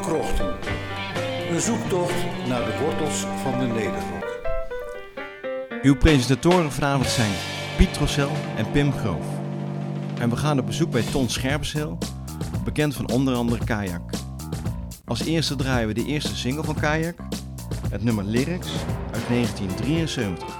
Krochten. Een zoektocht naar de wortels van de Nederrok. Uw presentatoren vanavond zijn Piet Rossel en Pim Groof. En we gaan op bezoek bij Ton Scherpenzeel, bekend van onder andere Kajak. Als eerste draaien we de eerste single van Kajak, het nummer Lyrics uit 1973.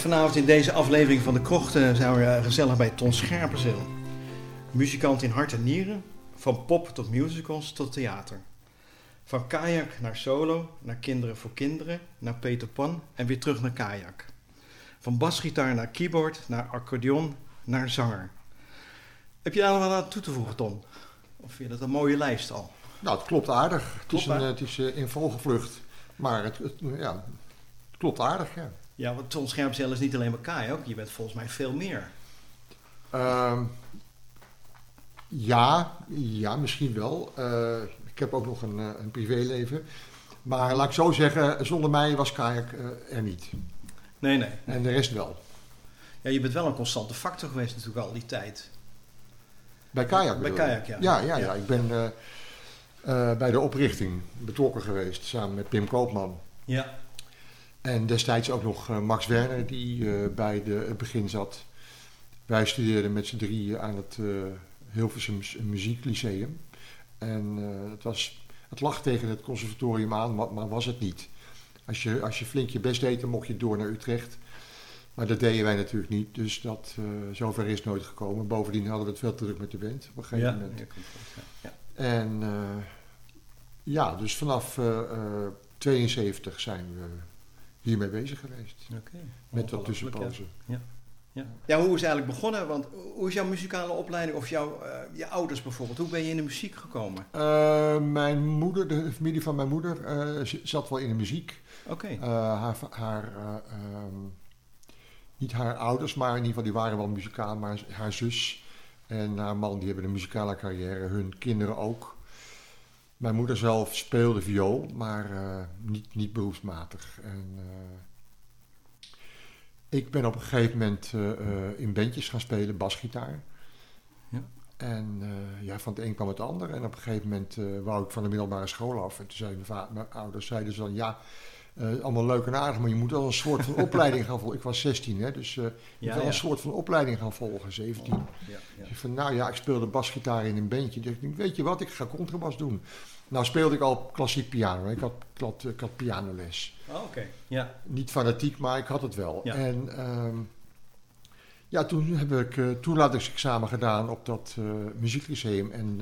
Vanavond in deze aflevering van de Krochten zijn we eh, gezellig bij Ton Scherpenzeel. Muzikant in hart en nieren, van pop tot musicals tot theater. Van kajak naar solo, naar kinderen voor kinderen, naar Peter Pan en weer terug naar kajak. Van basgitaar naar keyboard, naar accordeon, naar zanger. Heb je daar nog wat aan toe te voegen, Ton? Of vind je dat een mooie lijst al? Nou, het klopt aardig. Het is, een, eh, het is eh, in vogelvlucht. Maar het, het, ja, het klopt aardig, ja. Ja, want Ton Scherpenzeel is niet alleen maar kajak, je bent volgens mij veel meer. Ehm, ja, ja, misschien wel. Eh, ik heb ook nog een, eh, een privéleven. Maar laat ik zo zeggen, zonder mij was kajak eh, er niet. Nee, nee. En de rest wel. Ja, je bent wel een constante factor geweest natuurlijk al die tijd. Bij kajak Bij kajak, ja. Ja, ja, Ja. ja. Ik ben bij de oprichting betrokken geweest, samen met Pim Koopman. Ja. En destijds ook nog eh, Max Werner, die eh, bij de, het begin zat. Wij studeerden met z'n drieën aan het eh Hilversum Muzieklyceum. En het was het lag tegen het conservatorium aan, maar, maar was het niet. Als je, als je flink je best deed, dan mocht je door naar Utrecht. Maar dat deden wij natuurlijk niet, dus dat, zover is nooit gekomen. Bovendien hadden we het veel te druk met de band op een gegeven Ja, moment. ja. En ja, dus vanaf eh, eh, 72 zijn we hiermee bezig geweest. Met wat tussenpauzen. Ja. Ja. Ja, hoe is het eigenlijk begonnen? Want hoe is jouw muzikale opleiding of jouw, eh, je ouders bijvoorbeeld? Hoe ben je in de muziek gekomen? Eh, mijn moeder, de familie van mijn moeder, eh, zat wel in de muziek. Oké. Eh, haar, haar eh, ehm, niet haar ouders, maar in ieder geval die waren wel muzikaal, maar haar zus en haar man die hebben een muzikale carrière, hun kinderen ook. Mijn moeder zelf speelde viool, maar eh, niet, niet beroepsmatig. En, eh, ik ben op een gegeven moment eh, in bandjes gaan spelen, basgitaar. Ja. En ja, van het een kwam het ander. En op een gegeven moment wou ik van de middelbare school af. En toen zeiden mijn, mijn ouders zeiden ze dan, ja, eh, allemaal leuk en aardig, maar je moet wel een soort van opleiding gaan volgen. Ik was 16, hè, dus eh je moet wel ja. een soort van opleiding gaan volgen, 17. Ja. Ik zeg van, nou ja, ik speelde basgitaar in een bandje. Dus ik weet je wat, ik ga contrabas doen. Nou speelde ik al klassiek piano. Ik had, ik had, ik had pianoles. Oh, oké. Ja. Niet fanatiek, maar ik had het wel. Ja. En ehm, ja, toen heb ik uh, toelatingsexamen gedaan op dat muzieklyceum. En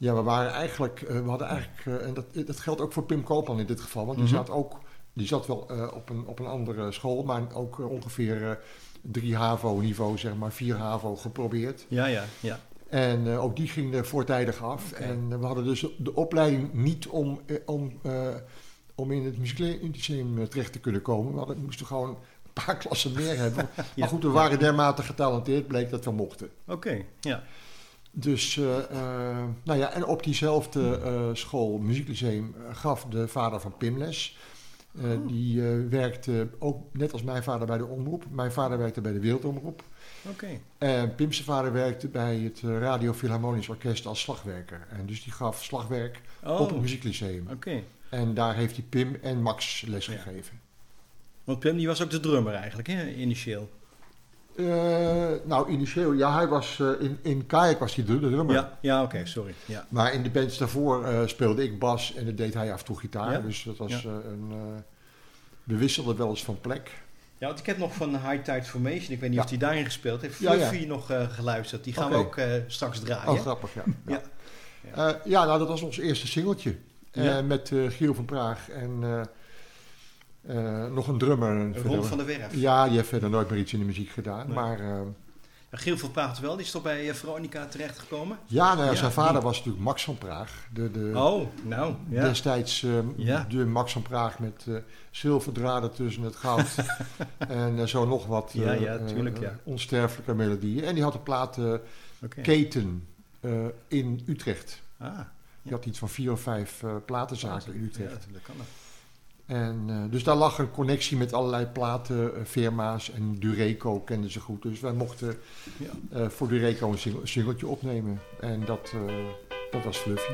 ja, we waren eigenlijk, eh, we hadden eigenlijk, eh, en dat, dat geldt ook voor Pim Koopman in dit geval, want die Mhm. zat ook, die zat wel eh, op, een, op een andere school, maar ook ongeveer drie HAVO-niveau, zeg maar, vier HAVO geprobeerd. Ja, ja, ja. En ook die ging er voortijdig af. En we hadden dus de opleiding niet om, eh, om, om in het muzieklyceum terecht te kunnen komen. We hadden, we moesten gewoon een paar klassen meer hebben. Maar goed, we waren dermate getalenteerd, bleek dat we mochten. Oké, ja. Dus, eh, eh, nou ja, en op diezelfde eh, school, muzieklyceum, gaf de vader van Pim les. Oh. Die werkte ook net als mijn vader bij de omroep. Mijn vader werkte bij de Wereldomroep. Oké. En Pim's vader werkte bij het Radio Philharmonisch Orkest als slagwerker. En dus die gaf slagwerk Oh, op oké. het muzieklyceum. En daar heeft hij Pim en Max les Ja. gegeven. Want Pim die was ook de drummer eigenlijk, hè, initieel. Eh, nou, initieel, ja, hij was eh, in, in was hij de, de drummer. Ja, ja oké, sorry. Ja. Maar in de bands daarvoor eh, speelde ik bas en dat deed hij af en toe gitaar. Ja? Dus dat was Ja. een... we wisselden wel eens van plek. ja, want ik heb nog van High Tide Formation, ik weet niet of die daarin gespeeld heeft. Fluffy nog geluisterd. Die gaan we ook straks draaien. Oh, grappig, ja. Ja. Ja, ja nou, dat was ons eerste singeltje. Met Giel van Praag en eh, nog een drummer. Ron Verder- van der Werf. Ja, die heeft verder nooit meer iets in de muziek gedaan. Nee. Maar Ja, Giel van Praat wel, die is toch bij eh, Veronica terechtgekomen? ja, nou ja, Ja, zijn vader die- was natuurlijk Max van Praag. De, de, Oh, nou, ja. Destijds eh, Ja. de Max van Praag met zilverdraden tussen het goud en zo nog wat Ja, ja, tuurlijk, ja. onsterfelijke melodieën. En die had een plaat. Keten in Utrecht. Ah, Die had iets van vier of vijf platenzaken in Ja, Utrecht. dat kan dat. En, eh, dus daar lag een connectie met allerlei platenfirma's. en Dureco kenden ze goed. Dus wij mochten Ja. eh, voor Dureco een sing- singeltje opnemen. En dat, eh, dat was Fluffy.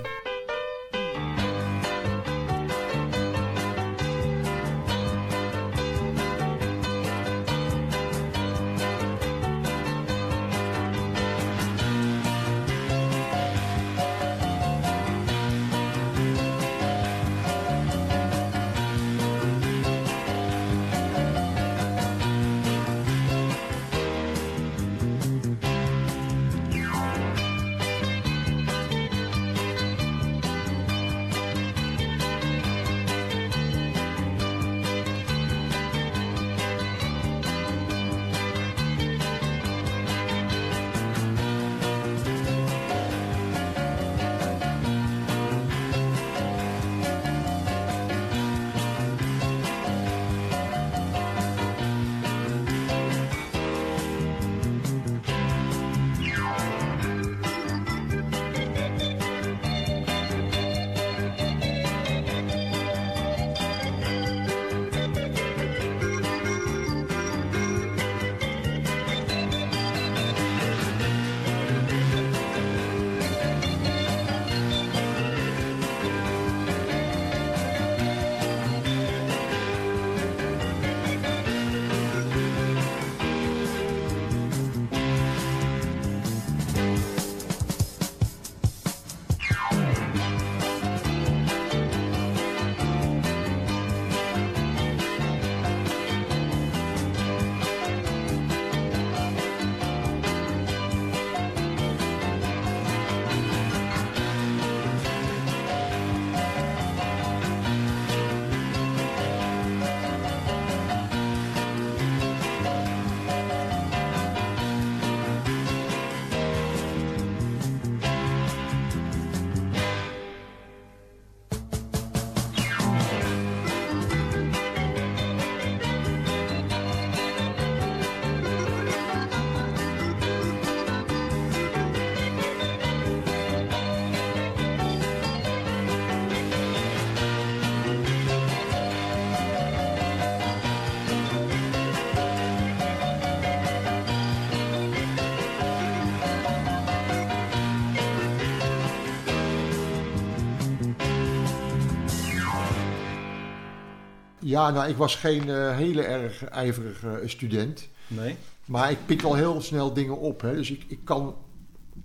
Ja, nou, ik was geen eh, hele erg ijverige eh, student. Nee? Maar ik pik wel heel snel dingen op. Hè. Dus ik, ik, kan,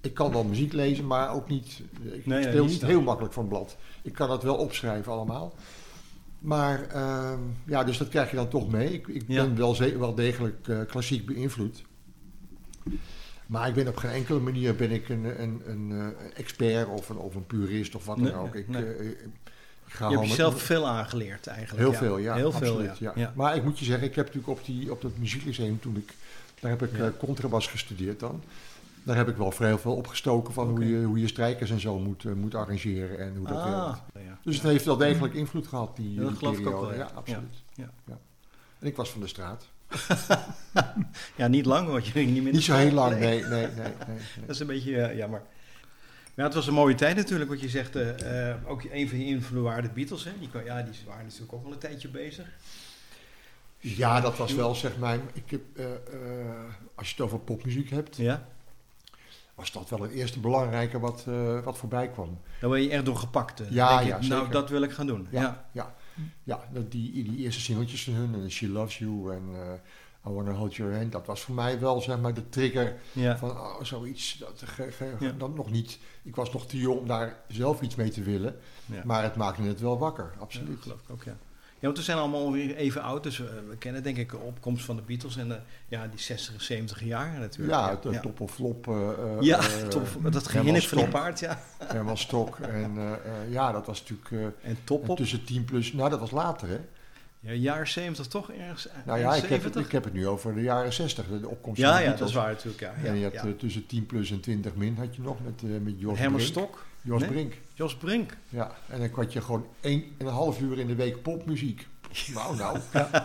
ik kan wel muziek lezen, maar ook niet... Ik nee, speel niet heel makkelijk van blad. Ik kan dat wel opschrijven allemaal. Maar ehm, ja, dus dat krijg je dan toch mee. Ik, ik Ja. ben wel, wel degelijk eh, klassiek beïnvloed. Maar ik ben op geen enkele manier ben ik een, een, een eh, expert of een, of een purist of wat dan Nee, ook. Ik, nee. eh, Je hebt jezelf veel aangeleerd eigenlijk. Heel ja. veel, ja. Heel absoluut, ja. ja. Ja. Maar ik moet je zeggen, ik heb natuurlijk op, die, op dat muzieklyceum toen ik... Daar heb ik Ja. eh, contrabas gestudeerd dan. Daar heb ik wel vrij veel opgestoken van hoe, je, hoe je strijkers en zo moet, eh, moet arrangeren en hoe dat werkt. Ah, ja. Dus het heeft wel degelijk invloed gehad, die, dat die geloof ik ook wel, ja. ja. absoluut. Ja, En ik was van de straat. ja, niet lang, want je ging niet meer Niet zo heel lang, Nee. nee, nee, nee. nee, nee. Dat is een beetje eh, jammer. Maar het was een mooie tijd natuurlijk, wat je zegt. eh, eh, ook een van je invloeden waren de Beatles. Hè? Die, ja, die waren natuurlijk ook al een tijdje bezig. Ja, dat was wel zeg maar... Ik heb, eh, als je het over popmuziek hebt, Ja? was dat wel het eerste belangrijke wat, wat voorbij kwam. Daar ben je echt door gepakt. Ja, ja, Nou, dat wil ik gaan doen. Ja. Ja, ja. ja die, die eerste singeltjes van hun, en She Loves You en I Wanna Hold Your Hand, dat was voor mij wel zeg maar de trigger Ja. van oh, zoiets, dat, ge- ge- Ja. nog niet, ik was nog te jong om daar zelf iets mee te willen, Ja. maar het maakte het wel wakker, absoluut. geloof ik ook, ja. Ja, want we zijn allemaal weer even oud, dus we, we kennen denk ik de opkomst van de Beatles en de, ja, die 60, 70 jaar natuurlijk. Ja, eh, ja. top of flop. eh, eh, Ja, eh, tof. Dat gehinnik van Stok. paard, ja. Herman Stok. En eh, eh, ja, dat was natuurlijk eh, En top op. tussen 10 plus. Nou, dat was later, hè? Ja, jaar 70 toch ergens? Nou ja, ik heb, het, 70? ik heb het nu over de jaren 60, de opkomst Ja, van de ja, dat Beatles. is waar natuurlijk, ja. ja, en je hebt eh, tussen 10 plus en 20 min had je nog met, eh met Jos Herman Brink. Stok, Jos Nee? Brink. Jos Brink. Ja, en dan had je gewoon één en een half uur in de week popmuziek. Nou, nou.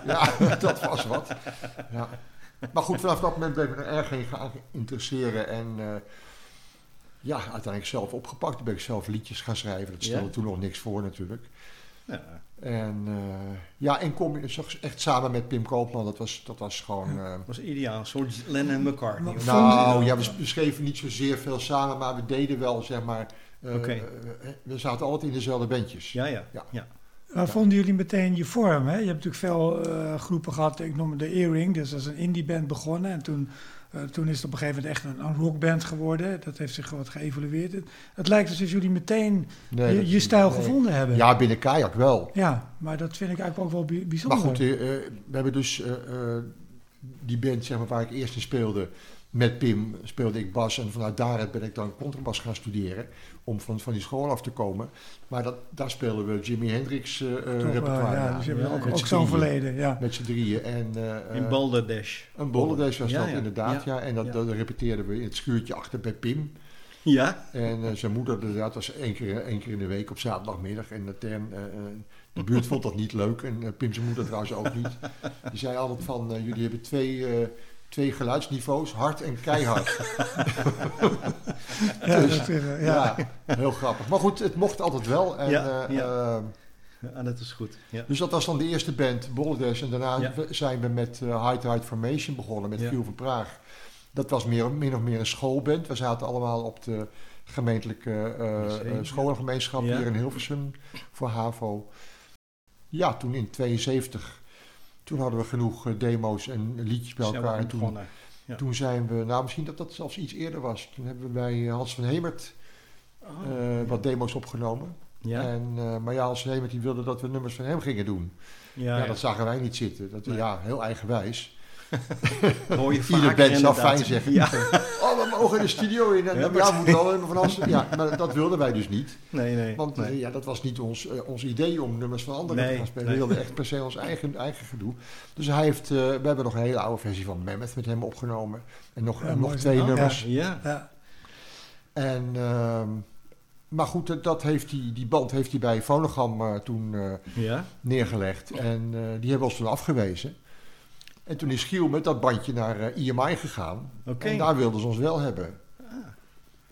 Ja, dat was wat. Ja. Maar goed, vanaf dat moment ben ik me er erg in gaan interesseren. En eh, ja, uiteindelijk zelf opgepakt. Toen ben ik zelf liedjes gaan schrijven. Dat stelde toen nog niks voor natuurlijk. Ja. En eh, ja, en kom echt samen met Pim Koopman. Dat was, dat was gewoon... eh, was ideaal. Een soort Lennon en McCartney. Of- nou, ja, we, we schreven niet zozeer veel samen, maar we deden wel, zeg maar... eh, Oké. eh, we zaten altijd in dezelfde bandjes. Ja, ja. Ja. ja. Waar vonden jullie meteen je vorm? Hè? Je hebt natuurlijk veel eh, groepen gehad. Ik noemde de Earring, dus dat is een indie band begonnen. En toen, eh, toen is het op een gegeven moment echt een, een rockband geworden. Dat heeft zich wat geëvolueerd. Het, het lijkt alsof jullie meteen Nee, je, stijl nee. gevonden hebben. Ja, binnen Kajak wel. Ja, maar dat vind ik eigenlijk ook wel bij- bijzonder. Maar goed, eh, we hebben dus die band zeg maar, waar ik eerst in speelde. Met Pim speelde ik bas en vanuit daaruit ben ik dan contrabas gaan studeren. Om van, van die school af te komen. Maar dat, daar speelden we Jimi Hendrix eh, eh, repertoire ja, dus je hebt Ja, ook, zo'n verleden. Ja. Met z'n drieën. En, eh, In eh, Balderdash. Een bollendash was Ja, dat ja. inderdaad, ja. Ja. En dat, Ja. dat repeteerden we in het schuurtje achter bij Pim. Ja. En eh, zijn moeder, dat was één keer, één keer in de week op zaterdagmiddag. En de, term, eh, eh, de buurt vond dat niet leuk. En Pim zijn moeder trouwens ook niet. Die zei altijd van, jullie hebben twee, eh, twee geluidsniveaus, hard en keihard. Ja, Dus, dat, eh, ja. ja. heel grappig. Maar goed, het mocht altijd wel. En, Ja, eh, ja. eh, dat is goed. Dus dat was dan de eerste band, Bolderdash. En daarna zijn we met eh High Tide Formation begonnen, met. Giel van Praag. Dat was meer, min of meer een schoolband. We zaten allemaal op de gemeentelijke scholengemeenschap hier in Hilversum voor HAVO. Ja, toen in 72, toen hadden we genoeg eh, demo's en liedjes bij elkaar. En toen. Ja. toen zijn we, nou misschien dat dat zelfs iets eerder was. Toen hebben we bij eh, Hans van Hemert Oh, eh, wat demo's opgenomen. ja. En, maar ja, Hans van Hemert die wilde dat we nummers van hem gingen doen. ja, dat zagen wij niet zitten. Dat, Nee. Ja, heel eigenwijs. hoor je Ieder band zou fijn zeggen. Ja. Oh, we mogen de studio in. En, Ja, ja, wel van alles. Ja, maar dat wilden wij dus niet. Nee, nee. Want nee. eh, ja, dat was niet ons, eh, ons idee om nummers van anderen Nee, te gaan spelen. nee. We wilden echt per se ons eigen, eigen gedoe. Dus hij heeft, eh, we hebben nog een hele oude versie van Mammoth met hem opgenomen. En nog, Ja, en nog twee nummers. Ja. Ja. En, ehm, maar goed, dat- dat heeft die, die band heeft hij bij Phonogram eh, toen eh, Ja. neergelegd. En eh, die hebben ons toen afgewezen. En toen is Giel met dat bandje naar eh, EMI gegaan. Oké. En daar wilden ze ons wel hebben.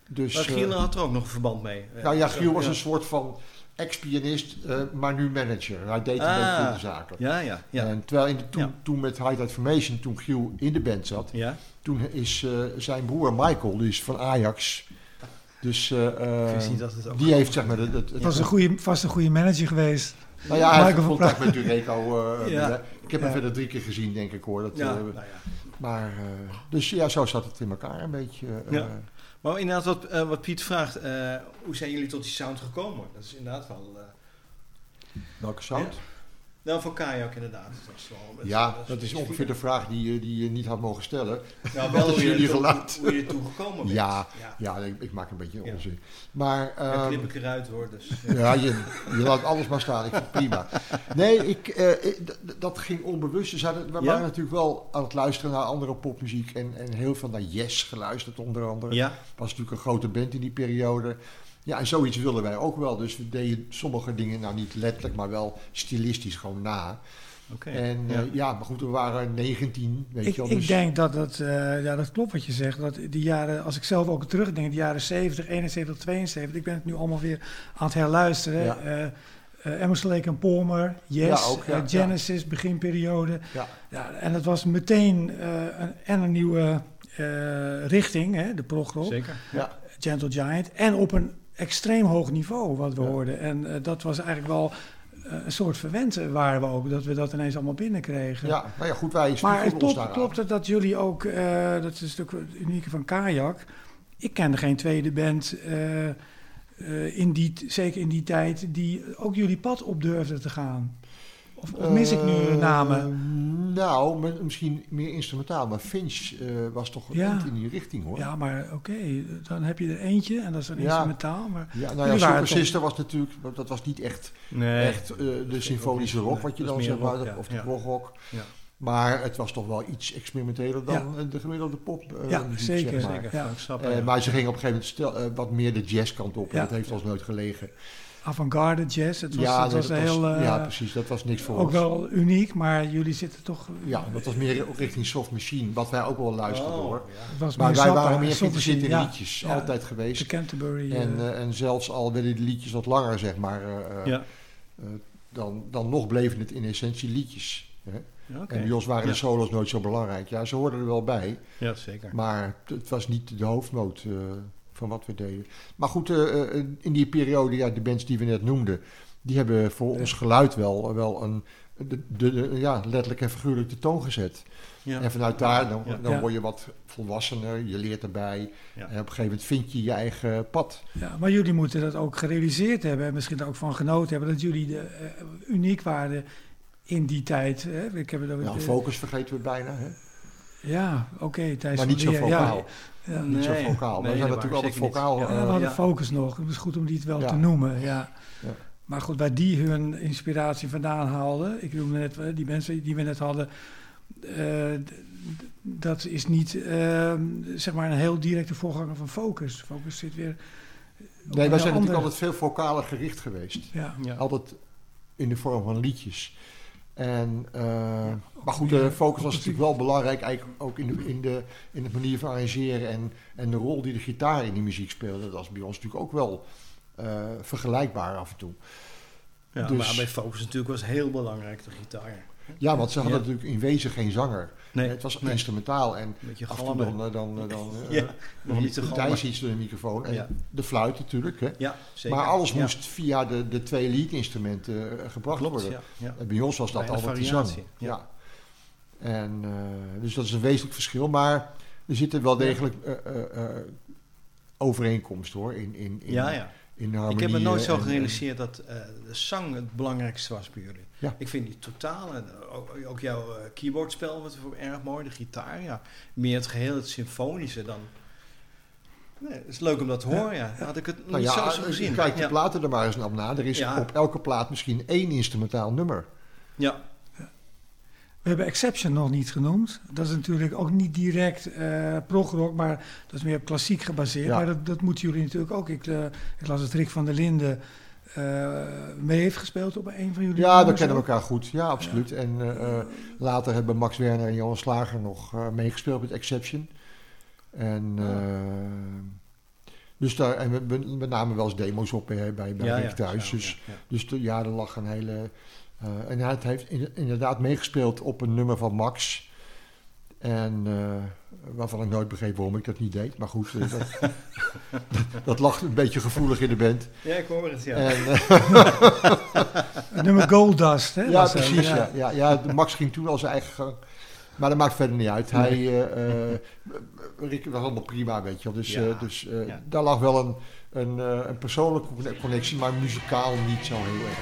Dus, Maar Giel eh, had er ook nog een verband mee. nou ja, Giel was ja. een soort van ex-pianist, eh, maar nu manager. Hij deed een Ah. beetje de zaken. Ja, ja, ja. En terwijl in de, toen, Ja. toen met High Tide Formation, toen Giel in de band zat, ja. toen is eh, zijn broer Michael, die is van Ajax, Dus eh, eh, dat het ook die heeft zeg maar... Het, het, het- Was een goede, vast een goede manager geweest. Nou ja, hij heeft contact met Dureco. eh, Ja. ik heb hem verder drie keer gezien, denk ik hoor. Dat, eh, nou ja. maar, eh, dus ja, zo zat het in elkaar een beetje. Ja. Maar inderdaad, wat, wat Piet vraagt, hoe zijn jullie tot die sound gekomen? Dat is inderdaad wel... welke sound? Nou, van Kajak inderdaad. Dat is wel, Ja, dat is ongeveer de vraag die, je- die je niet had mogen stellen. Nou, wel is hoe je, jullie er toe- hoe je er toe gekomen bent. Ja, ja. Ja, ik, ik maak een beetje Ja. onzin. Maar Dan ehm, knip ik eruit hoor. Dus, ja, je, je laat alles maar staan. Ik vind het prima. Nee, ik, eh, ik- dat ging onbewust. Dus we Ja? waren natuurlijk wel aan het luisteren naar andere popmuziek. En, en heel veel naar Yes geluisterd onder andere. ja, was natuurlijk een grote band in die periode. Ja, en zoiets wilden wij ook wel. Dus we deden sommige dingen nou niet letterlijk, maar wel stilistisch gewoon na. oké. En ja. ja. ja, maar goed, we waren 19, weet Ik, je wel. ik dus- denk dat dat, eh, ja, dat klopt wat je zegt. Dat die jaren, als ik zelf ook terugdenk, de jaren 70, 71, 72, ik ben het nu allemaal weer aan het herluisteren. Ja. Eh, eh, Emerson Lake en Palmer, Yes, Ja, ook, ja, eh, Genesis, beginperiode. Ja. Ja, en het was meteen eh, een, en een nieuwe eh, richting, hè, de progrock, Zeker. Ja, Gentle Giant. En op een extreem hoog niveau wat we Ja. hoorden. En eh, dat was eigenlijk wel eh, een soort verwente waren we ook, dat we dat ineens allemaal binnenkregen. ja, nou ja, goed, wij Maar het klopt, klopt het dat jullie ook, eh, dat is natuurlijk het unieke van Kajak. Ik kende geen tweede band, eh, eh, in die, zeker in die tijd, die ook jullie pad op durfde te gaan. Of, of mis ik nu Eh, namen? Nou, met- misschien meer instrumentaal. Maar Finch eh, was toch een Ja. eind in die richting hoor. Ja, maar oké, dan heb je er eentje en dat is een Ja. instrumentaal. Maar Ja, nou ja, Super Sister was natuurlijk, dat was niet echt, Nee. echt eh, de symfonische rock, wat je dan is zeg meer maar, rock, ja. of de Ja. progrock. Ja. Maar het was toch wel iets experimenteler dan Ja. de gemiddelde pop. eh, Ja, muziek, zeker, zeg maar. Zeker, Ja. Eh, ja. maar ze gingen op een gegeven moment stel, wat meer de jazzkant op. En dat heeft ons nooit gelegen. Avant-garde jazz, het was, ja, het nee, was dat heel, was- eh, ja, precies. Dat was niks voor ook ons. wel uniek, maar jullie zitten toch... Ja, dat was meer richting soft machine. Wat wij ook wel luisterden Oh, hoor. ja. Het was Maar wij Zappa, waren meer geïnteresseerd in liedjes. ja. Altijd De geweest. Canterbury. eh, En, eh, en zelfs al werden die liedjes wat langer, zeg maar, eh, eh, Ja. eh, dan, dan nog bleven het in essentie liedjes. Hè? En bij ons waren Ja. de solo's nooit zo belangrijk. Ja, ze hoorden er wel bij, Ja, zeker. maar het, was niet de hoofdnoot eh, van wat we deden. Maar goed, eh, eh, in die periode, ja, de bands die we net noemden, die hebben voor ons geluid wel, wel een, de, de, de- ja, letterlijk en figuurlijk de toon gezet. Ja. En vanuit daar, dan, Ja. dan Ja. word je wat volwassener, je leert erbij. Ja. En op een gegeven moment vind je je eigen pad. Ja, maar jullie moeten dat ook gerealiseerd hebben en misschien er ook van genoten hebben dat jullie de, eh, uniek waren in die tijd. Hè? Ik heb over Nou, de- focus vergeten we bijna, hè? ja, oké, Thijs maar niet zo vocaal. Ja. Niet zo vocaal. Nee, we zijn natuurlijk altijd vocaal. Ja. Ja, eh, we hadden ja. focus nog. Het is goed om die het wel Ja. te noemen. Ja. Ja. Maar goed, waar die hun inspiratie vandaan haalden, ik noemde net eh, die mensen die we net hadden, eh, dat is niet eh, zeg maar een heel directe voorganger van focus. Focus zit weer. op nee, wij zijn natuurlijk altijd veel vocaler gericht geweest. Ja. Ja. Altijd in de vorm van liedjes. En, eh, maar goed, de focus was natuurlijk wel belangrijk, eigenlijk ook in de, in de, in de manier van arrangeren en, en de rol die de gitaar in die muziek speelde. Dat was bij ons natuurlijk ook wel eh, vergelijkbaar af en toe. Ja, Dus- maar bij Focus natuurlijk was heel belangrijk de gitaar. Ja, want ze hadden Ja. natuurlijk in wezen geen zanger. Nee, het was nee. instrumentaal en beetje af en toe galmen. dan, dan, eh, dan eh, nog niet. Thijs iets door de microfoon. En Ja. de fluit natuurlijk. Hè. Ja, zeker. Maar alles moest via de, de twee leadinstrumenten eh, gebracht Klopt, worden. En bij ons was dat Bijna altijd die zang. Ja. En, dus dat is een wezenlijk verschil. Maar er zitten wel degelijk eh, overeenkomsten hoor. In, in, in, ja, ja. In de harmonie. Ik heb me nooit eh, zo en- gerealiseerd dat eh, de zang het belangrijkste was bij jullie. Ja. Ik vind die totale, eh, ook, ook jouw keyboardspel wat voor erg mooi, de gitaar, ja. Meer het geheel, het symfonische dan. Nee, het is leuk om dat te horen, ja. Had ik het Nou niet ja, zo gezien. kijk de platen er maar eens op na. Er is op elke plaat misschien één instrumentaal nummer. Ja, We hebben Exception nog niet genoemd. Dat is natuurlijk ook niet direct eh progrock, maar dat is meer op klassiek gebaseerd. Ja. Maar dat, dat moeten jullie natuurlijk ook. Ik, eh, ik las dat Rick van der Linden eh, mee heeft gespeeld op een van jullie Ja, we nummers kennen ook. elkaar goed. Ja, absoluut. En later hebben Max Werner en Johan Slager nog meegespeeld met Exception. En, eh, dus daar, en we, we, we namen wel eens demo's op bij, bij, bij ja, Rick ja, thuis. dus ja, ja. dus de, ja, er lag een hele... eh, en hij heeft in- inderdaad meegespeeld op een nummer van Max. En eh, waarvan ik nooit begreep waarom ik dat niet deed. Maar goed, eh, dat, dat lag een beetje gevoelig in de band. Ja, ik hoor het, ja. En, Het nummer Gold Dust, hè? ja, precies. ja. Ja. Ja, Max ging toen al zijn eigen gang. Maar dat maakt verder niet uit. Hij, eh, eh, Rick was allemaal prima, weet je wel. Dus, Ja, eh, dus eh, ja. daar lag wel een, een, eh, een persoonlijke conne- connectie, maar muzikaal niet zo heel erg.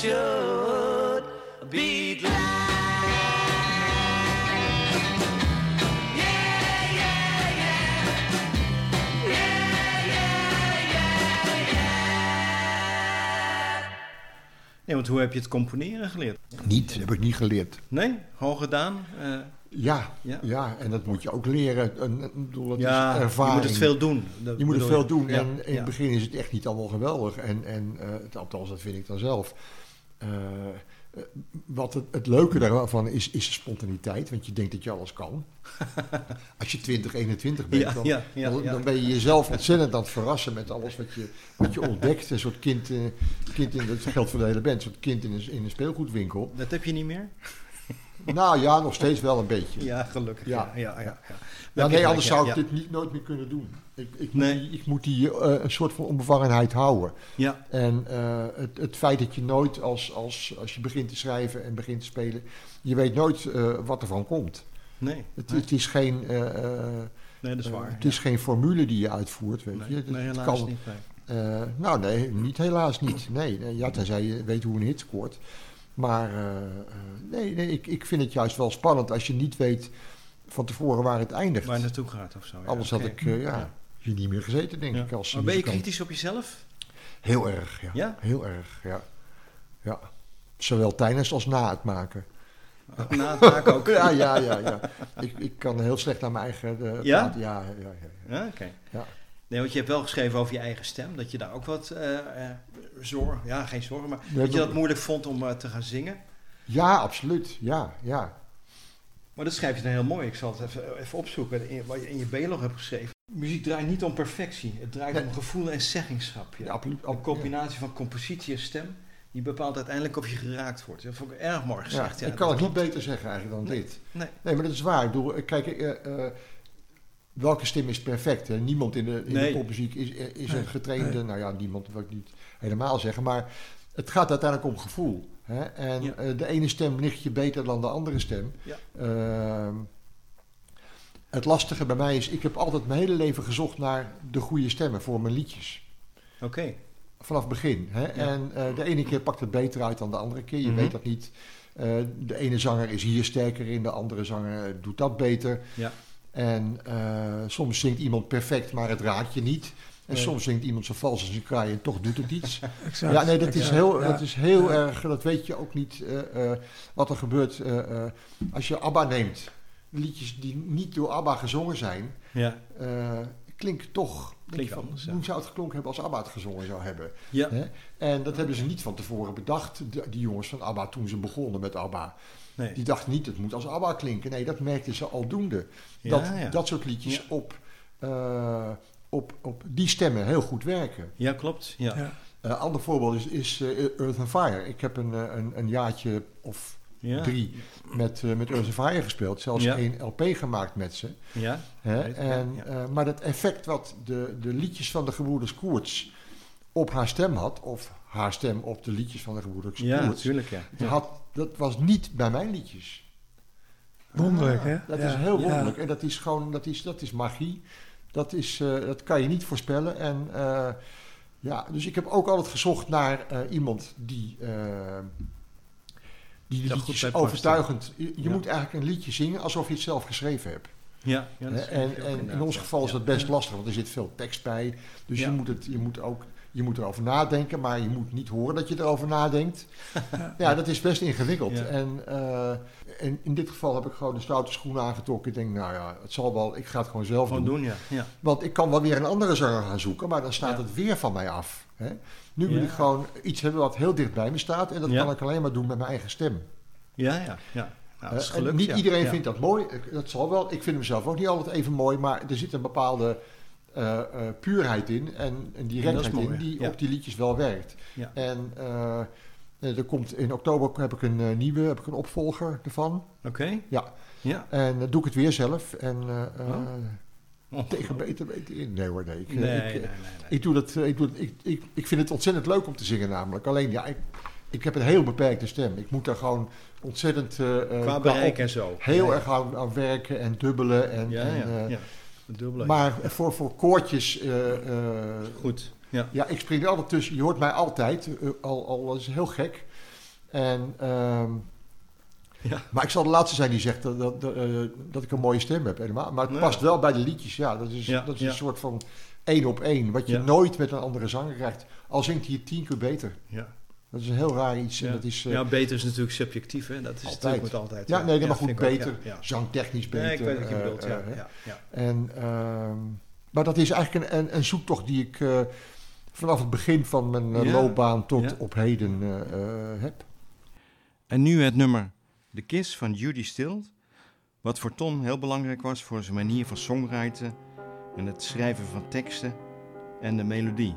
Should be glad. Yeah, yeah, yeah. Yeah, yeah, yeah, yeah. Nee, want hoe heb je het componeren geleerd? Niet, heb ik niet geleerd. Nee? Gewoon gedaan? Eh, Ja, Ja? ja. en dat moet je ook leren. Een, een, bedoel, dat ja, is ervaring. je moet het veel doen. Dat Je moet het veel doen. Ja, En in ja. het begin is het echt niet allemaal geweldig. En, en eh, het- althans, dat vind ik dan zelf. Eh, eh, wat het, het leuke daarvan is, is de spontaniteit. Want je denkt dat je alles kan. Als je 20, 21 bent, Ja, dan, ja, ja, dan, ben je jezelf ontzettend aan het verrassen met alles wat je, wat je ontdekt. Een soort kind, eh, kind in, dat geldt voor de hele band, een soort kind in een, in een speelgoedwinkel. Dat heb je niet meer? Nou ja, nog steeds wel een beetje. Ja, gelukkig. Ja. Ja, ja, ja. nee, anders zou ik dit niet, nooit meer kunnen doen. Ik, ik, Nee. moet, ik moet die eh, een soort van onbevangenheid houden. Ja, En eh, het, het feit dat je nooit als, als, als je begint te schrijven en begint te spelen, je weet nooit eh, wat er van komt. nee. Het, nee. het is geen, Nee, dat is waar. het is geen formule die je uitvoert, weet nee, je. Het- nee, helaas kan- niet. nou nee, niet helaas niet. Nee, ja, tenzij je weet hoe een hit scoort. Maar nee, nee ik, ik vind het juist wel spannend als je niet weet van tevoren waar het eindigt. Waar naartoe gaat of zo. ja, Anders oké. had ik ja, Ja. Hier niet meer gezeten, denk Ja. ik. Als Maar ben je kritisch op jezelf? Heel erg, ja. Ja? Heel erg, ja. ja. Zowel tijdens als na het maken. Na het maken ook? Ja, ja, ja. ja. Ik, ik kan heel slecht naar mijn eigen... eh, Ja? praten. Ja, ja, ja. ja. Ja, oké. Ja. Nee, want je hebt wel geschreven over je eigen stem, dat je daar ook wat eh eh, zorgen, ja, geen zorgen, maar Nee, dat je dat- moeilijk vond om te gaan zingen. Ja, absoluut. Ja, ja. Maar dat schrijf je dan heel mooi. Ik zal het even, even opzoeken in, wat je in je B-log hebt geschreven. Muziek draait niet om perfectie. Het draait Nee. om gevoel en zeggingschap. Ja. ja absoluut. Een combinatie van compositie en stem, die bepaalt uiteindelijk of je geraakt wordt. Dat vond ik erg mooi gezegd. Ja, ik kan het niet beter zeggen eigenlijk dan Nee. dit. Nee. Nee, maar dat is waar. Ik bedoel, eh, kijk, eh, eh, welke stem is perfect? Hè? Niemand in de, in de popmuziek is, is een getrainde... Nou ja, niemand wil ik niet helemaal zeggen. Maar het gaat uiteindelijk om gevoel. Hè? En de ene stem ligt je beter dan de andere stem. Ja. Het lastige bij mij is, ik heb altijd mijn hele leven gezocht naar de goede stemmen voor mijn liedjes. Oké. Vanaf het begin. Hè? En eh, de ene keer pakt het beter uit dan de andere keer. Je Mhm. weet dat niet Eh, de ene zanger is hier sterker in, de andere zanger doet dat beter. Ja. En eh, soms zingt iemand perfect, maar het raakt je niet. En Nee. soms zingt iemand zo vals als een kraai en toch doet het iets. Exact. Ja, nee, dat is heel, Ja. dat is heel Ja. erg, dat weet je ook niet eh, eh, wat er gebeurt. eh, eh, als je ABBA neemt, liedjes die niet door ABBA gezongen zijn, Ja. eh, klinken toch... Klinkt van, anders, ja. Hoe zou het geklonken hebben als ABBA het gezongen zou hebben? Ja. Hè? En dat hebben ze niet van tevoren bedacht, de- die jongens van ABBA, toen ze begonnen met ABBA. Nee. Die dachten niet, het moet als ABBA klinken. Nee, dat merkten ze aldoende. Ja, dat, ja. dat soort liedjes Ja. op, eh, op, op die stemmen heel goed werken. Ja, klopt. Ja. Ja. Een ander voorbeeld is, is eh, Earth and Fire. Ik heb een, eh, een, een jaartje of Ja. drie met, eh, met gespeeld. Zelfs Ja. één LP gemaakt met ze. Ja. En, ja, eh, maar dat effect wat de, de liedjes van de gebroeders Koerts op haar stem had... of haar stem op de liedjes van de gebroeders Ja, Koerts... natuurlijk, ja. die had, dat was niet bij mijn liedjes. Wonderlijk, hè? Dat Ja. is heel Ja. wonderlijk. En dat is gewoon, dat is, dat is magie. Dat, is, eh, dat kan je niet voorspellen. En eh, ja, dus ik heb ook altijd gezocht naar eh, iemand die, die goed liedjes overtuigend... Je, je Ja. moet eigenlijk een liedje zingen alsof je het zelf geschreven hebt. Ja, en en in ons geval is dat best lastig, want er zit veel tekst bij. Dus je, moet het, je moet ook je moet erover nadenken, maar je moet niet horen dat je erover nadenkt. ja, dat is best ingewikkeld. En, eh, en in dit geval heb ik gewoon de stoute schoenen aangetrokken. Ik denk, nou ja, het zal wel, ik ga het gewoon zelf Gewoon doen. doen, ja. ja. Want ik kan wel weer een andere zanger gaan zoeken, maar dan staat Ja. het weer van mij af. Hè? Nu wil ik gewoon iets hebben wat heel dicht bij me staat. En dat kan ik alleen maar doen met mijn eigen stem. Ja, ja. ja. Nou, dat is en gelukt, niet iedereen vindt dat mooi. Dat zal wel. Ik vind hem zelf ook niet altijd even mooi. Maar er zit een bepaalde eh, puurheid in en een directheid mooi, in die op die liedjes wel werkt. Ja. En eh, er komt in oktober heb ik een eh, nieuwe, heb ik een opvolger ervan. Oké. Ja. Ja. En dan doe ik het weer zelf. En eh, eh, Oh. tegen beter weten in. Nee hoor, nee. Ik, eh, Nee, ik, nee, eh, nee, ik doe dat. eh, Ik, doe ik, ik, ik vind het ontzettend leuk om te zingen namelijk. Alleen ja, ik, ik heb een heel beperkte stem. Ik moet daar gewoon ontzettend eh, eh, Qua bereik op- en zo. heel erg aan, aan werken en dubbelen. En, Ja, en, ja. eh, ja. Het dubbele. Maar voor, voor koortjes, eh, eh, Goed. Ja. ja, ik spring er altijd tussen. Je hoort mij altijd, eh, al, al dat is heel gek. En, ehm, Ja. Maar ik zal de laatste zijn die zegt dat, dat, dat, eh, dat ik een mooie stem heb helemaal. Maar het past wel bij de liedjes. Ja, dat is, Ja, dat is een soort van één op één. Wat je nooit met een andere zanger krijgt. Al zingt hij tien keer beter. Ja. Dat is een heel raar iets. En Ja. dat is, eh, ja, beter is natuurlijk subjectief, hè. Dat is Altijd. natuurlijk met altijd. ja, nee, maar goed, ook, beter. Zangtechnisch beter. Nee, ik weet wat je bedoelt. Ja. En, ehm, maar dat is eigenlijk een, een, een zoektocht die ik vanaf het begin van mijn eh, Ja. loopbaan tot op heden eh, eh, heb. En nu het nummer The Kiss van Judy Stilt. Wat voor Tom heel belangrijk was voor zijn manier van songwriten en het schrijven van teksten en de melodie.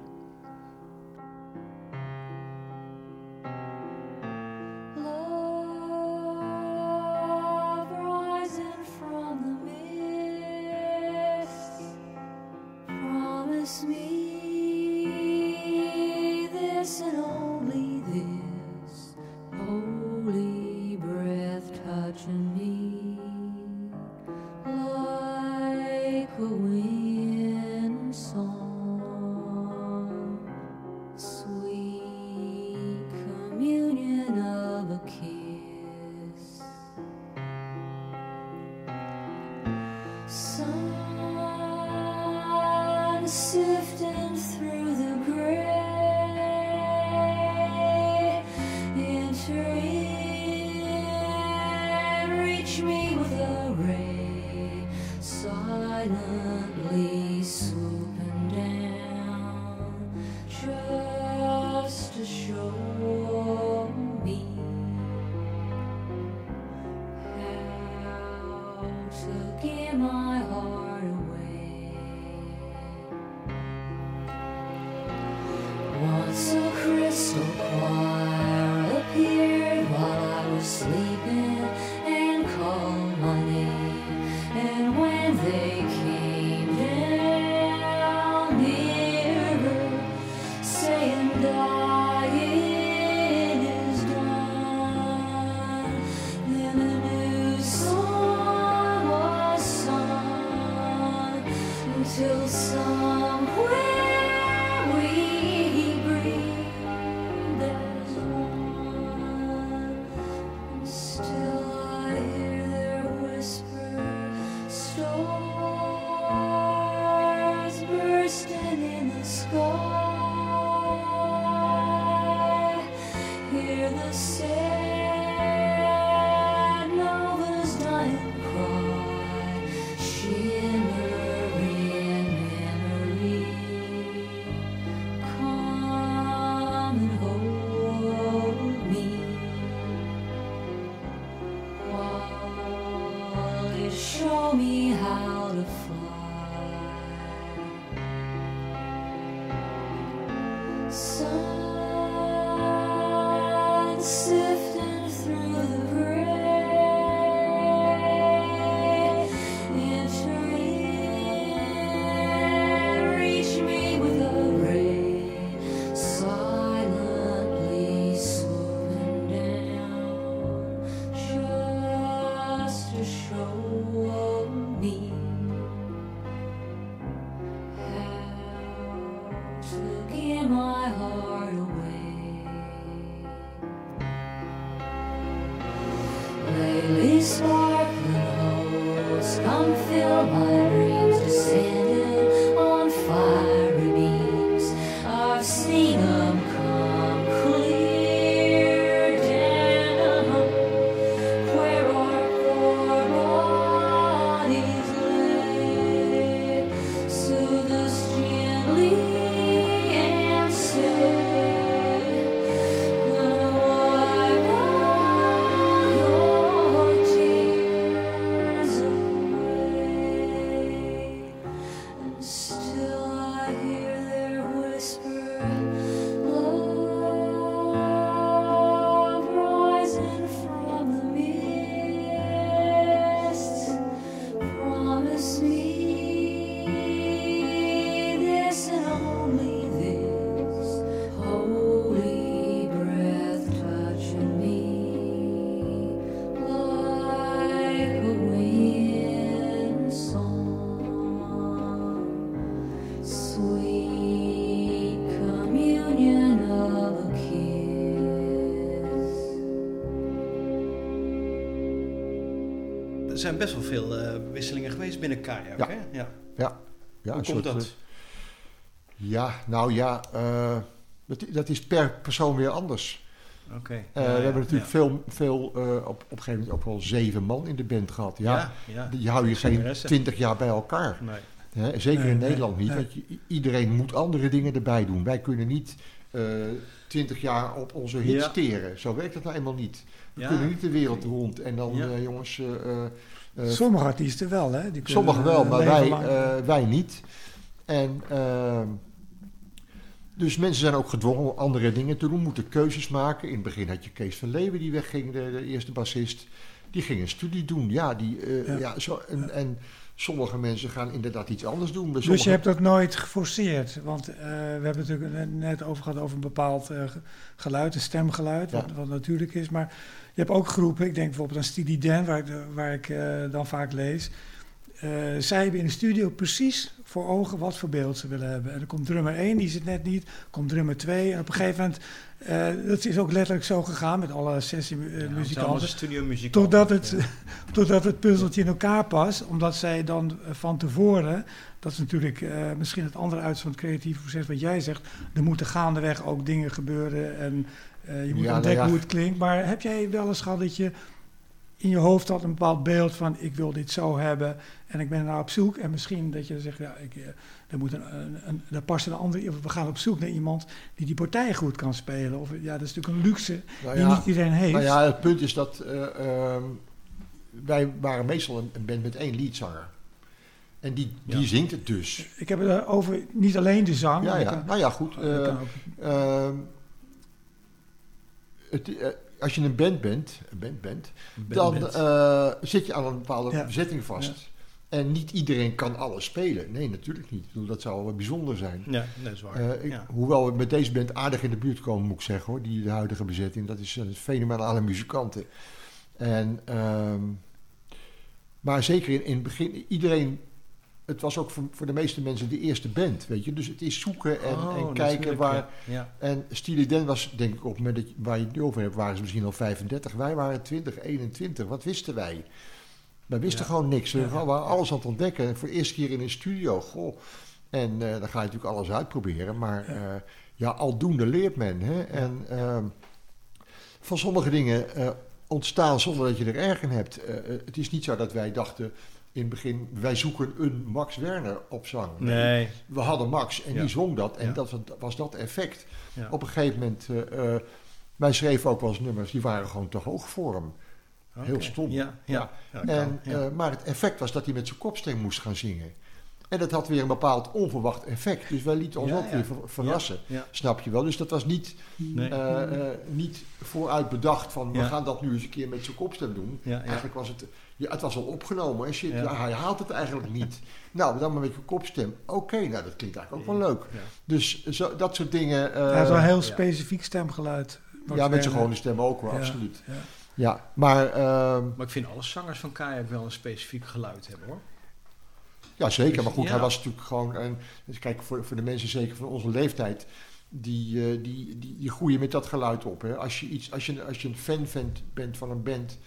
Zijn best wel veel eh, wisselingen geweest binnen Kajak, Ja. hè? Ja. Ja, ja Hoe een komt soort, dat? eh, Ja, nou ja, eh, dat, dat is per persoon weer anders. Oké. Eh, Ja, we ja, hebben natuurlijk ja. veel, veel eh, op, op een gegeven moment ook wel zeven man in de band gehad. Ja, Ja, ja. Die hou je geen twintig jaar bij elkaar. Nee. Hè? Zeker Nee, in nee, Nederland niet, nee. want je- iedereen moet andere dingen erbij doen. Wij kunnen niet eh, twintig jaar op onze hits Ja. teren. Zo werkt dat nou eenmaal niet. We Ja. kunnen niet de wereld rond en dan, Ja. jongens... eh, eh, eh, Sommige artiesten wel, hè? Die kunnen, Sommigen wel, eh, maar wij, eh, wij niet. En ehm, dus mensen zijn ook gedwongen om andere dingen te doen, moeten keuzes maken. In het begin had je Kees van Leeuwen die wegging, de, de eerste bassist. Die ging een studie doen. Ja, die, eh, Ja. ja. zo, en, en sommige mensen gaan inderdaad iets anders doen. Bij Dus je hebt dat nooit geforceerd? Want eh, we hebben het natuurlijk net- over gehad over een bepaald eh, ge- geluid, een stemgeluid, wat, Ja. wat natuurlijk is. Maar je hebt ook groepen, ik denk bijvoorbeeld aan Dan, waar waar ik eh, dan vaak lees. Zij hebben in de studio precies voor ogen wat voor beeld ze willen hebben. En er komt drummer 1, die zit net niet, komt drummer 2. En op een gegeven moment, eh, dat is ook letterlijk zo gegaan met alle Ja, sessiemuzikanten. allemaal studiomuziek. Totdat het, Ja. totdat het puzzeltje in elkaar past. Omdat zij dan eh, van tevoren, dat is natuurlijk eh, misschien het andere uit van het creatieve proces wat jij zegt. Er moeten gaandeweg ook dingen gebeuren en eh, je moet Ja, nou ontdekken ja. hoe het klinkt. Maar heb jij wel eens gehad dat je in je hoofd had een bepaald beeld van ik wil dit zo hebben en ik ben er nou op zoek. En misschien dat je zegt, ja, ik, eh, er, moet een, een, een, er past een andere, we gaan op zoek naar iemand die die partij goed kan spelen. Of, ja, dat is natuurlijk een luxe Nou die niet iedereen heeft. nou ja, het punt is dat eh, ehm, wij waren meestal een, een band met één leadzanger. En die, die Ja. zingt het dus. Ik heb het over niet alleen de zang. Ja, ja. kan- Nou ja, goed. eh, Ehm, het, eh, als je een band bent, een band bent dan bent. zit je aan een bepaalde bezetting vast. En niet iedereen kan alles spelen. Nee, natuurlijk niet. Dat zou wel bijzonder zijn. Ja, dat is waar. Eh, ik- ja. Hoewel we met deze band aardig in de buurt komen, moet ik zeggen hoor. Die de huidige bezetting. Dat is een fenomenale muzikanten. En, ehm, maar zeker in, in het begin, iedereen. Het was ook voor, voor de meeste mensen de eerste band, weet je. Dus het is zoeken en, Oh, en kijken waar. Ja. En Steely Dan was, denk ik, op het moment dat waar je het nu over hebt, waren ze misschien al 35. Wij waren 20, 21. Wat wisten wij? Wij wisten Ja. gewoon niks. We waren alles aan het ontdekken. En voor de eerste keer in een studio. Goh. En eh, dan ga je natuurlijk alles uitproberen. Maar eh, ja, aldoende leert men. Hè? En ehm, van sommige dingen eh, ontstaan zonder dat je er erg in hebt. Het is niet zo dat wij dachten in het begin, wij zoeken een Max Werner op zang. Nee. We hadden Max en Ja. die zong dat. En Ja. dat was, dat effect. Ja. Op een gegeven moment, wij schreven ook wel eens nummers, die waren gewoon te hoog voor hem. Heel stom. Ja, ja. ja, En, ja. eh, maar het effect was dat hij met zijn kopstem moest gaan zingen. En dat had weer een bepaald onverwacht effect. Dus wij lieten ons Ja, ook ja. weer ver- verrassen. Ja. Snap je wel? Dus dat was niet, Nee. eh, eh, niet vooruit bedacht van we Ja. gaan dat nu eens een keer met zijn kopstem doen. Ja, ja. Eigenlijk was het, ja, het was al opgenomen. En shit, Ja. ja, hij haalt het eigenlijk niet. nou, dan maar met je kopstem. Oké, nou dat klinkt eigenlijk ook wel leuk. Ja. Dus zo, dat soort dingen. eh, wel een heel ja. specifiek stemgeluid. Ja, met zijn gewone stem ook wel, Ja, absoluut. Ja. Maar ehm, Maar ik vind alle zangers van Kajak wel een specifiek geluid hebben hoor. Ja, zeker. Dus, Maar goed, ja. hij was natuurlijk gewoon... En, dus kijk, voor, voor de mensen zeker van onze leeftijd... Die, eh, die, die, die groeien met dat geluid op. Hè. Als, je iets, als, je, als je een fan bent, bent van een band...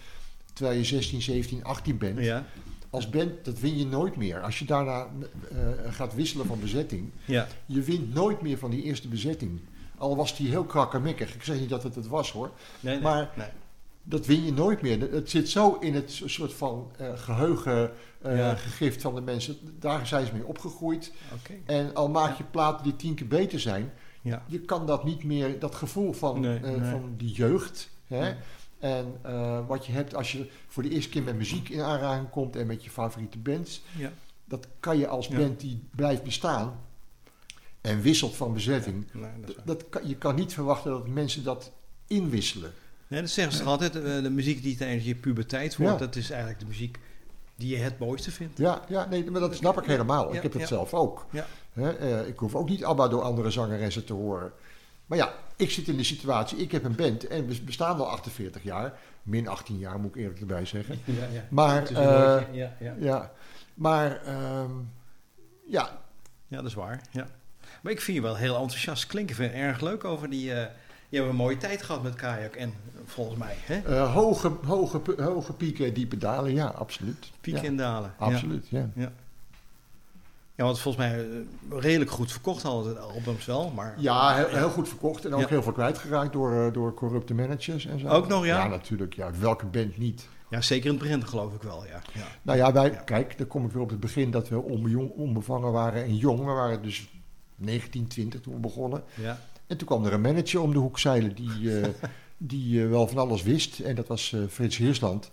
terwijl je 16, 17, 18 bent... Ja, als band, dat win je nooit meer. Als je daarna eh, gaat wisselen van bezetting... ja. je wint nooit meer van die eerste bezetting. Al was die heel krakkemikkig. Ik zeg niet dat het het was, hoor. Nee, nee, Maar- nee. Dat win je nooit meer. Het zit zo in het soort van eh, geheugen eh, Ja. van de mensen. Daar zijn ze mee opgegroeid. En al maak je platen die tien keer beter zijn, Ja. je kan dat niet meer, dat gevoel van, Nee, eh, nee. van die jeugd. Hè? Nee. En wat je hebt als je voor de eerste keer met muziek in aanraking komt en met je favoriete bands, Ja. dat kan je als band die blijft bestaan en wisselt van bezetting. Nee, dat. Dat kan, je kan niet verwachten dat mensen dat inwisselen. Nee, dat zeggen ze toch altijd. eh, De muziek die tijdens je puberteit wordt, Ja. dat is eigenlijk de muziek die je het mooiste vindt. Ja, ja nee, maar dat snap ik helemaal. Ja, ik heb het ja. zelf ook. Eh, ik hoef ook niet ABBA door andere zangeressen te horen. Maar ja, ik zit in de situatie, ik heb een band en we bestaan al 48 jaar. Min 18 jaar moet ik eerlijk erbij zeggen. Ja, ja. Maar, ja, ja. Ja, maar ehm, ja, ja, dat is waar. Ja. Maar ik vind je wel heel enthousiast klinken. Vind het erg leuk over die... je hebt een mooie tijd gehad met kajak en volgens mij, hè? eh, hoge, hoge, hoge pieken en diepe dalen, ja, absoluut. Pieken ja, en dalen. Ja. Absoluut, ja. Ja, want volgens mij eh, redelijk goed verkocht hadden de albums wel, maar... Ja, heel, heel goed verkocht en ook Ja. heel veel kwijtgeraakt door, eh, door corrupte managers en zo. Ook nog, ja? Ja, natuurlijk. Ja, welke band niet? Ja, zeker in het begin geloof ik wel, ja. ja. Nou ja, wij, Ja. kijk, dan kom ik weer op het begin dat we onbevangen waren en jong. We waren dus 19, 20 toen we begonnen. ja. En toen kwam er een manager om de hoek zeilen die, eh, die eh, wel van alles wist. En dat was eh, Frits Heersland.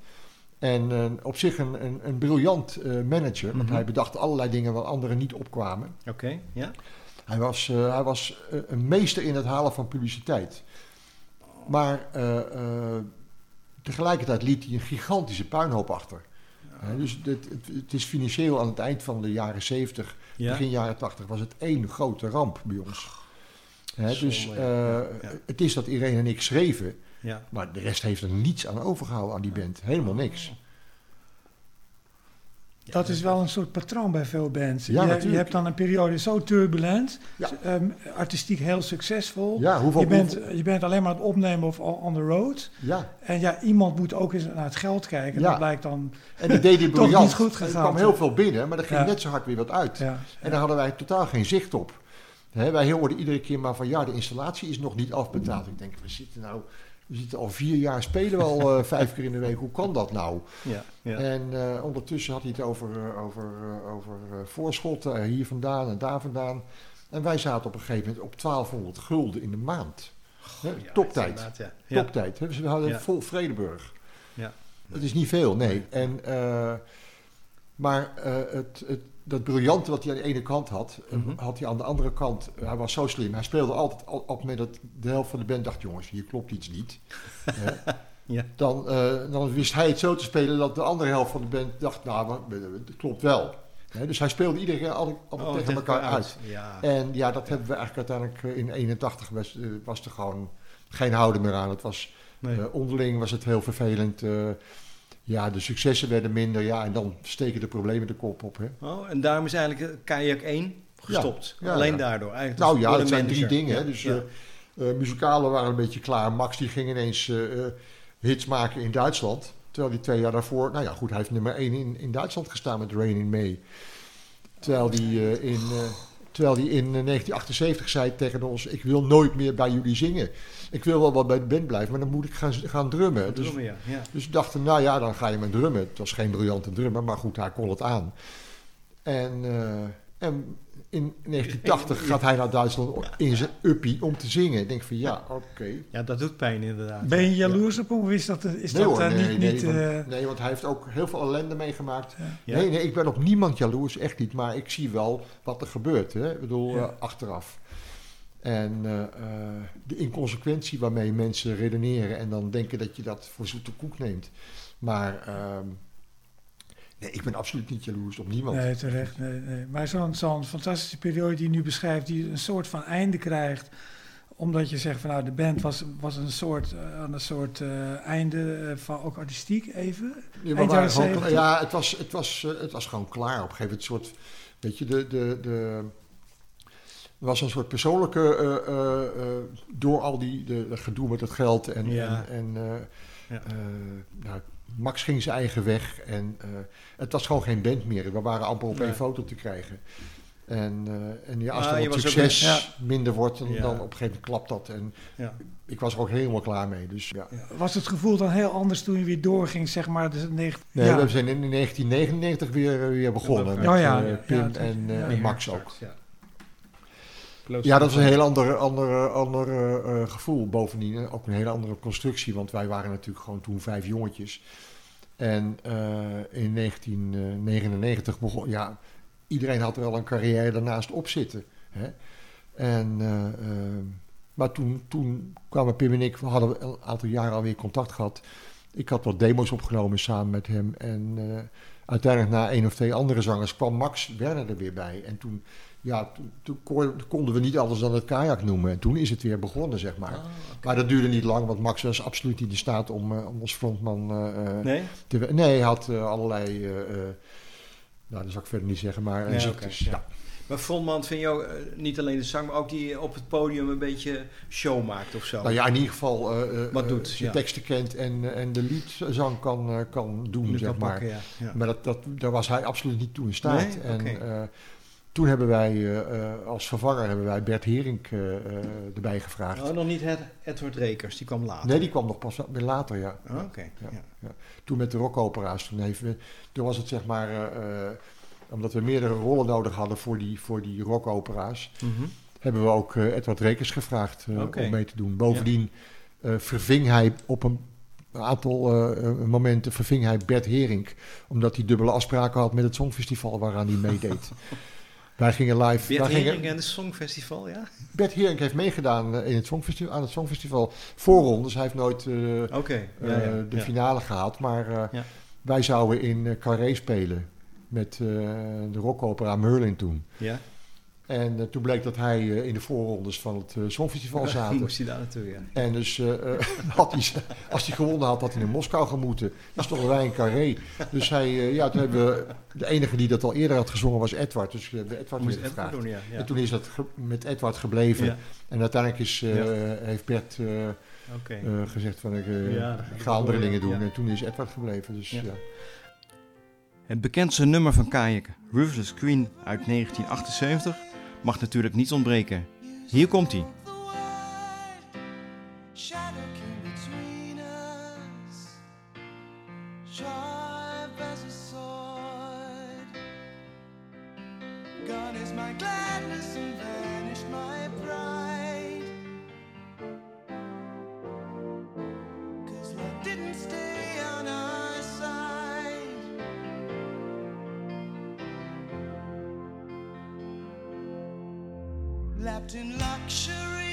En op zich een, een, een briljant manager. Want Mhm. hij bedacht allerlei dingen waar anderen niet opkwamen. Oké, ja. Hij was, hij was een meester in het halen van publiciteit. Maar tegelijkertijd liet hij een gigantische puinhoop achter. Dus het, het, het is financieel aan het eind van de jaren 70, Ja. begin jaren 80, was het één grote ramp bij ons. Hè, dus eh, ja. Ja. het is dat Irene en ik schreven, ja. maar de rest heeft er niets aan overgehouden aan die band. Helemaal niks. Dat is wel een soort patroon bij veel bands. Ja, je, je hebt dan een periode zo turbulent, Ja. ehm, artistiek heel succesvol. Ja, hoeveel, je, bent, hoeveel- je bent alleen maar aan het opnemen of on the road. ja. En ja, iemand moet ook eens naar het geld kijken. Ja. Dat blijkt dan... En die deed hij Toch briljant. niet goed er gegaan, kwam heel veel binnen, maar er ging Ja. net zo hard weer wat uit. Ja, En daar hadden wij totaal geen zicht op. Wij hoorden iedere keer maar van ja, de installatie is nog niet afbetaald. Ik denk, we zitten nou, we zitten al vier jaar spelen we al eh, vijf keer in de week. Hoe kan dat nou? Ja, ja. En eh, ondertussen had hij het over, eh, over, over voorschotten, hier vandaan en daar vandaan. En wij zaten op een gegeven moment op 1200 gulden in de maand. Ja, toptijd. Ja. Toptijd. Dus we hadden vol Vredeburg. Ja. Dat is niet veel, nee. En, maar het, het, dat briljante wat hij aan de ene kant had, eh, Mhm. had hij aan de andere kant. hij was zo slim. Hij speelde altijd al- op het moment dat de helft van de band dacht: jongens, hier klopt iets niet. Ja. dan, eh, dan wist hij het zo te spelen dat de andere helft van de band dacht: nou, het klopt wel. Dus hij speelde iedere keer altijd, altijd Oh, tegen elkaar uit. Ja. En ja, dat hebben we eigenlijk uiteindelijk eh, in 81 was, eh, was er gewoon geen houden meer aan. Het was Nee. eh, onderling was het heel vervelend. eh, ja, de successen werden minder. Ja, en dan steken de problemen de kop op. Hè? Oh, en daarom is eigenlijk eh, Kajak 1 gestopt. Ja, Alleen ja. daardoor. Eigenlijk Nou dus ja, de zijn drie dingen. Hè? Dus eh, eh, muzikalen waren een beetje klaar. Max die ging ineens hits maken in Duitsland. Terwijl hij twee jaar daarvoor... Nou ja, goed, hij heeft nummer één in, in Duitsland gestaan met Rain in May. Terwijl hij eh, in... Terwijl hij in eh, 1978 zei tegen ons: Ik wil nooit meer bij jullie zingen. Ik wil wel wat bij de band blijven, maar dan moet ik gaan, gaan drummen. Dus, Drummen, ja. ja. dus we dachten, nou ja, dan ga je met drummen. Het was geen briljante drummer, maar goed, hij kon het aan. En, eh, en in 1980 gaat hij naar Duitsland in zijn uppie om te zingen. Ik denk van ja, oké. Ja, dat doet pijn inderdaad. Ben je jaloers op hem of is dat, is Nee dat hoor, eh, nee, niet... nee, niet want, eh, nee, want hij heeft ook heel veel ellende meegemaakt. Ja? Nee, nee, ik ben op niemand jaloers, echt niet. Maar ik zie wel wat er gebeurt, hè? ik bedoel, Ja. achteraf. En eh, eh, de inconsequentie waarmee mensen redeneren en dan denken dat je dat voor zoete koek neemt. Maar ehm, nee, ik ben absoluut niet jaloers op niemand. Nee, terecht. Nee, nee. Maar zo'n zo'n fantastische periode die je nu beschrijft, die een soort van einde krijgt. Omdat je zegt van nou, de band was, was een soort, eh, aan een soort einde van ook artistiek even. Ja, we Eind waren jaren gewoon- 70. ja, het was, het, was, het was gewoon klaar. Op een gegeven moment een soort, weet je, de, de, de, was een soort persoonlijke, eh, eh, eh, door al die de, de gedoe met het geld en, Ja. en, en Ja. nou, Max ging zijn eigen weg en het was gewoon geen band meer. We waren amper op Nee. één foto te krijgen. En, en ja, als Ah, dan het succes minder wordt, dan, op een gegeven moment klapt dat. En ik was er ook helemaal klaar mee. Dus. Was het gevoel dan heel anders toen je weer doorging, zeg maar? Dus Nee, ja. we zijn in 1999 weer, weer begonnen. Met Pim en Max ook. Ja. Ja, dat is een heel ander, ander, ander eh, eh, gevoel. Bovendien ook een hele andere constructie. Want wij waren natuurlijk gewoon toen vijf jongetjes. En eh, in 1999 begon... Ja, iedereen had al een carrière daarnaast op zitten. Hè? En, maar toen, toen kwamen Pim en ik... We hadden een aantal jaren alweer contact gehad. Ik had wat demo's opgenomen samen met hem. En uiteindelijk na één of twee andere zangers kwam Max Werner er weer bij. En toen, ja, toen, toen kon- konden we niet alles dan het kajak noemen. En toen is het weer begonnen, zeg maar. Maar dat duurde niet lang, want Max was absoluut niet in staat om, eh, om als frontman eh, Nee? te Nee, hij had allerlei... nou, dat zal ik verder niet zeggen, maar Nee, ziektes. oké, ja. ja. Maar frontman vind je ook, niet alleen de zang, maar ook die op het podium een beetje show maakt of zo. Nou ja, in ieder geval Wat doet, zijn ja. teksten kent en, en de liedzang kan, kan doen, zeg maar. pakken, ja. Maar dat, dat, daar was hij absoluut niet toe in staat. Nee? En. Toen hebben wij eh, eh, als vervanger hebben wij Bert Herink eh, erbij gevraagd. Oh, nog niet Ed- Edward Rekers, die kwam later. Nee, die kwam nog pas later, ja. Oh, Oké, Ja. ja. Toen met de rockopera's, toen, heeft toen was het zeg maar, omdat we meerdere rollen nodig hadden voor die, voor die rockopera's, Mhm. hebben we ook Edward Rekers gevraagd om mee te doen. Bovendien verving hij op een aantal momenten verving hij Bert Herink, omdat hij dubbele afspraken had met het Songfestival waaraan hij meedeed. Wij gingen live. Bert wij gingen- Hering en het Songfestival, ja? Bert Herink heeft meegedaan eh, in het Songfestival, aan het Songfestival voorrondes. Hij heeft nooit eh, ja, eh, ja. de finale gehaald. Maar wij zouden in Carré spelen met de rockopera Merlin toen. Ja? En eh, toen bleek dat hij eh, in de voorrondes van het eh, Songfestival zaten. Moest hij daar naartoe, ja. En dus had hij, als hij gewonnen had, had hij naar Moskou gemoeten. Dan stonden wij in Carré. Dus hij, ja, toen hebben we, de enige die dat al eerder had gezongen was Edward. Dus we hebben Edward Moest Edward gevraagd. doen, ja. ja. En toen is dat met Edward gebleven. Ja, En uiteindelijk is, eh, Ja. heeft Bert eh, eh, gezegd van ik, Ja, ik dat ga andere dingen doen. ja. En toen is Edward gebleven. Dus, Ja. ja. Het bekendste nummer van Kajak, Ruthless Queen uit 1978, mag natuurlijk niet ontbreken. Hier komt hij. Lapped in luxury.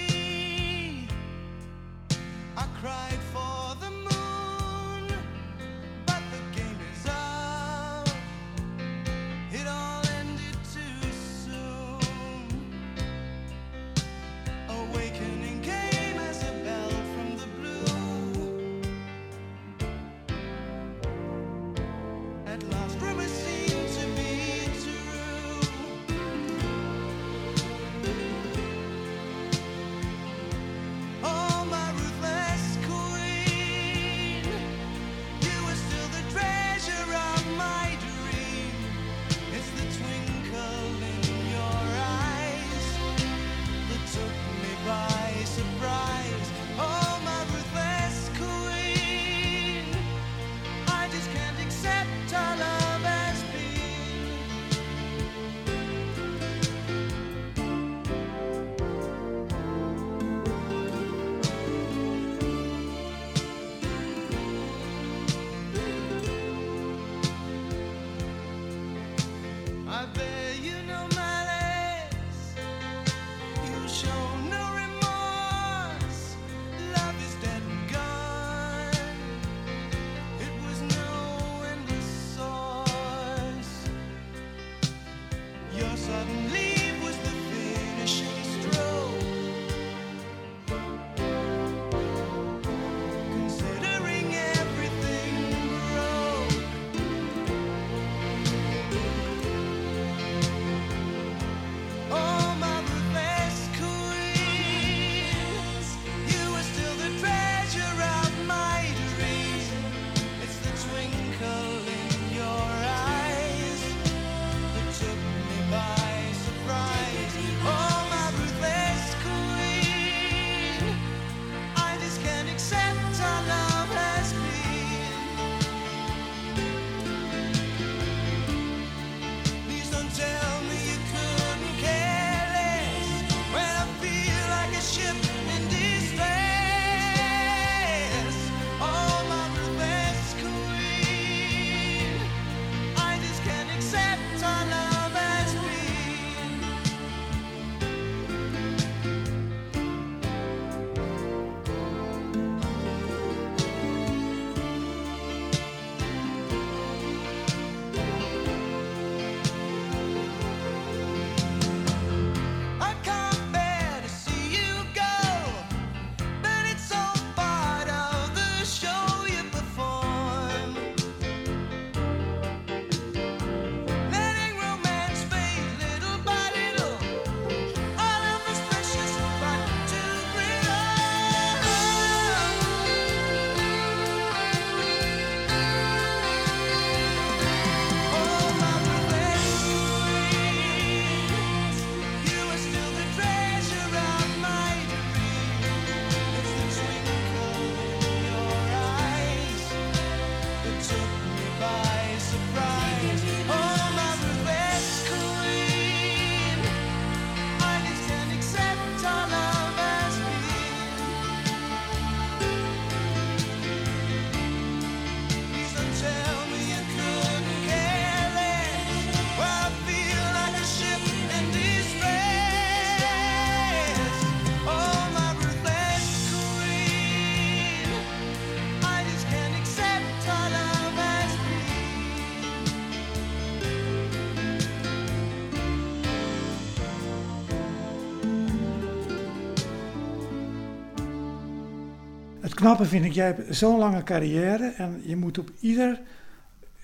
Knappe vind ik, jij hebt zo'n lange carrière en je moet op ieder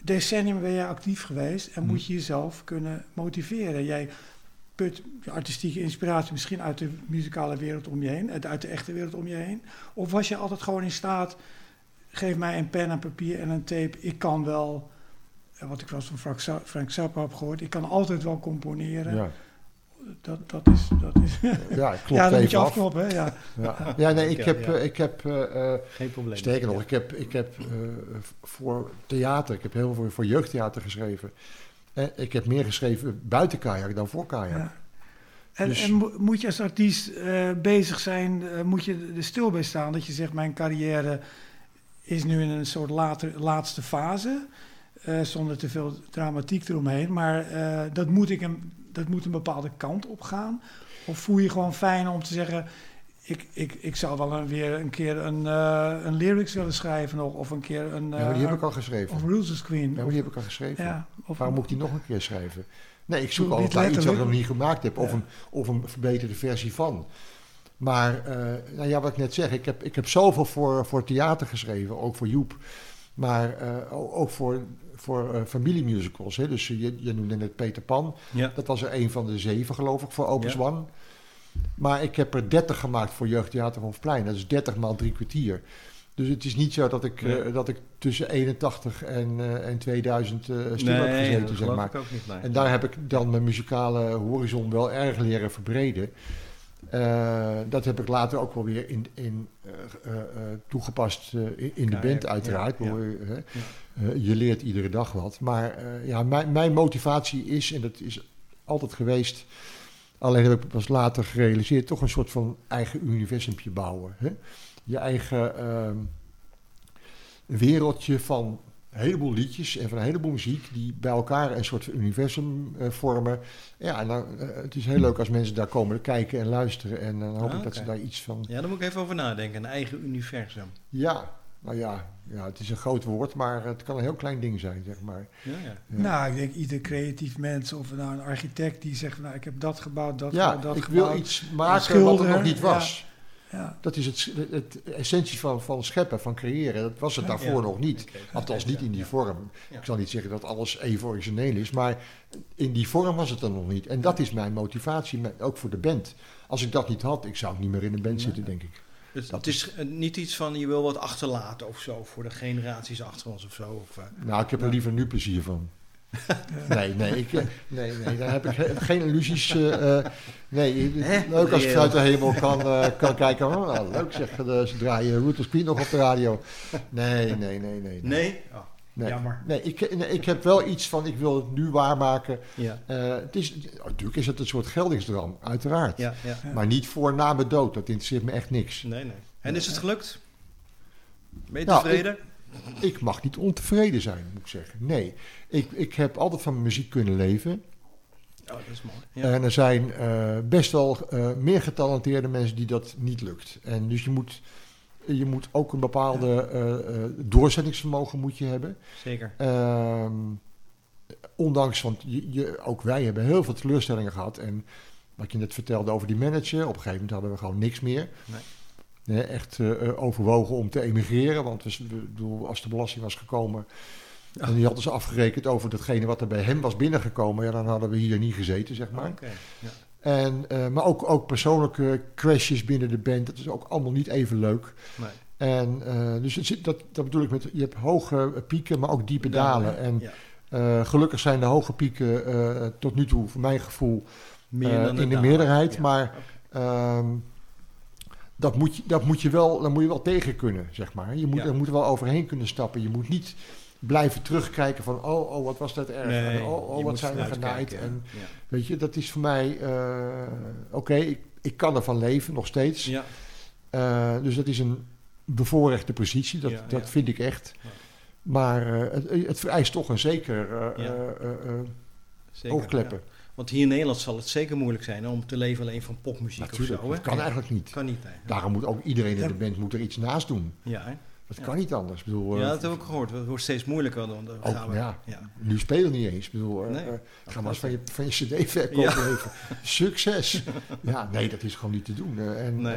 decennium ben je actief geweest en moet je jezelf kunnen motiveren. Jij put je artistieke inspiratie misschien uit de muzikale wereld om je heen, uit de echte wereld om je heen. Of was je altijd gewoon in staat, geef mij een pen en papier en een tape, ik kan wel, eh, wat ik wel eens van Frank Zappa heb gehoord, ik kan altijd wel componeren. Ja, Dat, dat is, dat is ja klopt ja, dat moet je even af. afkloppen, hè? Ja. Ja. ja, nee, ik heb, ja. eh, ik heb eh, eh, Geen probleem. sterker nog, ik heb, ik heb eh, voor theater, ik heb heel veel voor jeugdtheater geschreven. En ik heb meer geschreven buiten kajak dan voor kajak. Ja. En, Dus- en mo- moet je als artiest eh, bezig zijn, eh, moet je er stil bij staan dat je zegt: Mijn carrière is nu in een soort later, laatste fase, eh, zonder te veel dramatiek eromheen, maar eh, dat, moet ik een, dat moet een bepaalde kant op gaan? Of voel je gewoon fijn om te zeggen: Ik, ik, ik zou wel een, weer een keer een, eh, een lyrics willen schrijven nog, of een keer een. Ja, die heb ik eh, al geschreven. of Roses Queen. Ja, die heb ik al geschreven. ja, of, Waarom moet ik die nog een keer schrijven? Nee, ik zoek altijd naar iets wat ik nog niet gemaakt heb. Of, een, of een verbeterde versie van. Maar, eh, nou ja, wat ik net zeg. Ik heb, ik heb zoveel voor, voor theater geschreven. Ook voor Joep. Maar ook voor, voor eh, familiemusicals. Hè. Dus je, je noemde net Peter Pan. Ja. Dat was er een van de zeven, geloof ik, voor Open Ja. Zwan. Maar ik heb er 30 gemaakt voor Jeugdtheater Hofplein. Dat is 30 maal drie kwartier. Dus het is niet zo dat ik, Nee. eh, dat ik tussen 81 en, eh, en 2000 eh stil heb gezeten, zeg maar. ik ook niet. Nee. En daar heb ik dan mijn muzikale horizon wel erg leren verbreden. Eh, dat heb ik later ook wel weer in, in, eh, eh, toegepast in, in de band uiteraard. ja, ja. Hoor je, leert iedere dag wat. Maar ja, mijn, mijn motivatie is, en dat is altijd geweest... alleen heb ik pas later gerealiseerd... toch een soort van eigen universumpje bouwen. Hè? Je eigen ehm, wereldje van heleboel liedjes en van een heleboel muziek die bij elkaar een soort universum eh, vormen. Ja, en dan, eh, het is heel leuk als mensen daar komen kijken en luisteren. En dan hoop Ah, ik dat ze daar iets van. Ja, daar moet ik even over nadenken. Een eigen universum. Ja, nou ja, ja, het is een groot woord, maar het kan een heel klein ding zijn, zeg maar. Ja, ja. Ja. Nou, ik denk ieder creatief mens of nou een architect die zegt, nou, ik heb dat gebouwd, dat, ja, gebouwd, dat ik gebouwd. wil iets maken wat er nog niet ja. was. Ja, Dat is het, het essentie van, van scheppen, van creëren. Dat was het daarvoor Ja. nog niet. Althans niet in die vorm. Ik zal niet zeggen dat alles even origineel is, maar in die vorm was het er nog niet. En dat is mijn motivatie, ook voor de band. Als ik dat niet had, ik zou niet meer in een band zitten, denk ik. Dus Dat het is eh, niet iets van je wil wat achterlaten of zo voor de generaties achter ons of zo. Of, eh, Nou, ik heb er liever nu plezier van. Nee, nee, ik, eh, nee, nee, daar heb ik ge- geen illusies. eh, eh, nee, leuk als ik vanuit de hemel kan, kan kijken. Oh, nou, leuk zeg, eh, ze draaien Rootless Queen nog op de radio. Nee, nee, nee, nee. nee? Oh, nee. jammer. Nee, ik, nee, ik heb wel iets van, ik wil het nu waarmaken. Ja, Eh, het is, natuurlijk is het een soort geldingsdroom, uiteraard. ja, ja. Ja. Maar niet voor na mijn dood, dat interesseert me echt niks. Nee, nee. En is het gelukt? Ben je Nou, tevreden? Ik mag niet ontevreden zijn, moet ik zeggen. Nee, ik, ik heb altijd van muziek kunnen leven. Oh, dat is mooi. Ja. En er zijn eh, best wel eh, meer getalenteerde mensen die dat niet lukt. En dus je moet, je moet ook een bepaalde eh, doorzettingsvermogen moet je hebben. Zeker. Ehm, ondanks, want je, je, ook wij hebben heel veel teleurstellingen gehad. En wat je net vertelde over die manager, op een gegeven moment hadden we gewoon niks meer. Nee. Nee, echt overwogen om te emigreren. Want we, we- als de belasting was gekomen en die hadden ze afgerekend over datgene wat er bij hem was binnengekomen, ja, dan hadden we hier niet gezeten, zeg maar. Ja. En, eh, maar ook, ook persoonlijke crashes binnen de band, dat is ook allemaal niet even leuk. Nee. En eh, dus het zit, dat, dat bedoel ik met, je hebt hoge pieken, maar ook diepe dalen. En eh, gelukkig zijn de hoge pieken tot nu toe, voor mijn gevoel, Meer dan in de dalen. meerderheid. Maar ehm, dat, moet je, dat moet je wel, daar moet je wel tegen kunnen, zeg maar. Je moet, Ja. er moet er wel overheen kunnen stappen. Je moet niet blijven terugkijken van, oh, oh wat was dat erg. Nee, en oh, oh wat zijn we genaaid. kijken, En ja. weet je, dat is voor mij, eh, oké, ik, ik kan ervan leven, nog steeds. Ja. Eh, dus dat is een bevoorrechte positie, dat, Ja, dat ja. vind ik echt. Ja. Maar eh, het, het vereist toch een zeker eh, Ja. eh, eh, eh, Zeker, oogkleppen. ja. Want hier in Nederland zal het zeker moeilijk zijn om te leven alleen van popmuziek Natuurlijk, of zo. Hè? dat kan eigenlijk niet. Kan niet. Daarom moet ook iedereen in de band moet er iets naast doen. Ja, hè? Dat kan niet anders. Ik bedoel, eh, ja, dat heb ik gehoord. Het wordt steeds moeilijker. Dan, Ook, gaan we, ja. ja. Nu spelen niet eens. Bedoel, eh, Nee. eh, ga maar eens van je, van je cd-verkoop Ja. leven. Succes! ja, nee, dat is gewoon niet te doen. Eh, en, Nee.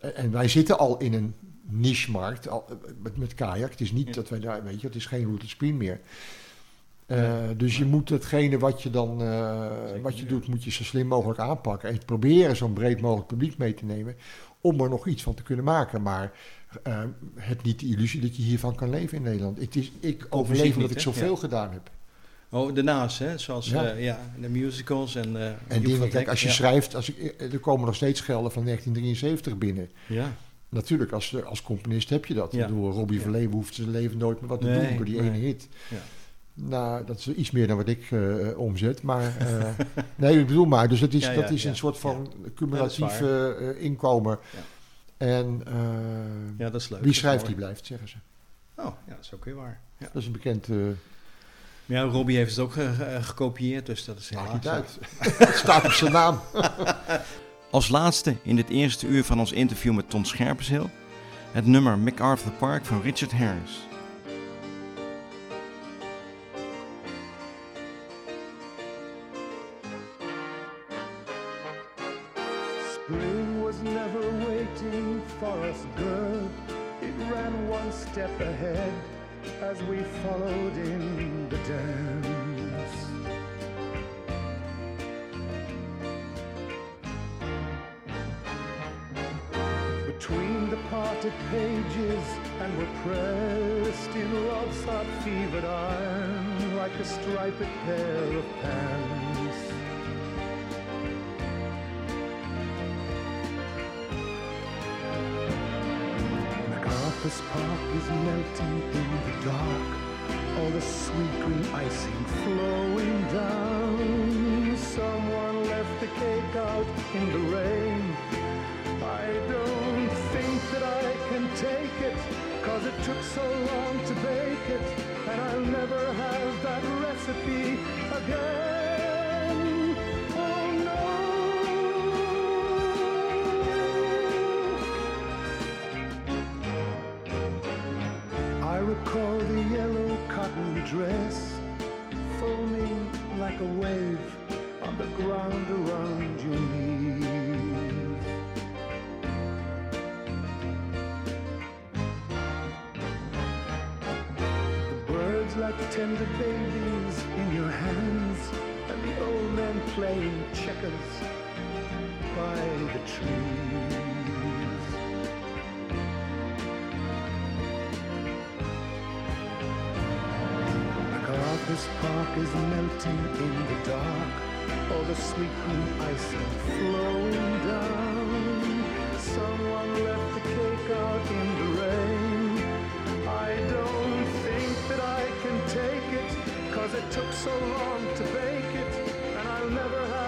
eh, en wij zitten al in een niche-markt al- eh, met, met kajak. Het is niet Ja. dat wij daar, weet je, het is geen routed screen meer. Eh, dus je moet hetgene wat je dan eh, wat je doet, moet je zo slim mogelijk aanpakken. En proberen zo'n breed mogelijk publiek mee te nemen. Om er nog iets van te kunnen maken. Maar eh, heb niet de illusie dat je hiervan kan leven in Nederland. Het is, ik overleef omdat ik zoveel Ja. gedaan heb. Oh, daarnaast, hè? Zoals Ja. ja. ja, de musicals en... eh, En dingen, kijk, als je schrijft, als ik, eh, er komen nog steeds gelden van 1973 binnen. Ja. Natuurlijk, als, eh, als componist heb je dat. Ja. Ik bedoel, Robbie Ja. Verleeuwen hoeft zijn leven nooit meer wat te Nee, doen door die nee. ene hit. Ja. Nou, dat is iets meer dan wat ik eh, omzet. Maar eh, nee, ik bedoel maar. Dus het is, Ja, dat is ja. een soort van cumulatief eh, inkomen. Ja. En eh, ja, dat is leuk. wie schrijft, die blijft, zeggen ze. Oh, ja, dat is ook weer waar. Ja. Dat is een bekend... eh Maar ja, Robbie heeft het ook ge- ge- gekopieerd, dus dat is maakt niet uit. het staat op zijn naam. Als laatste in dit eerste uur van ons interview met Ton Scherpenzeel het nummer MacArthur Park van Richard Harris. The like tender babies in your hands, and the old man playing checkers by the trees. MacArthur's Park is melting in the dark. All the sweet green icing flowing down. Someone left the cake out in the rain. So long to bake it, and I'll never have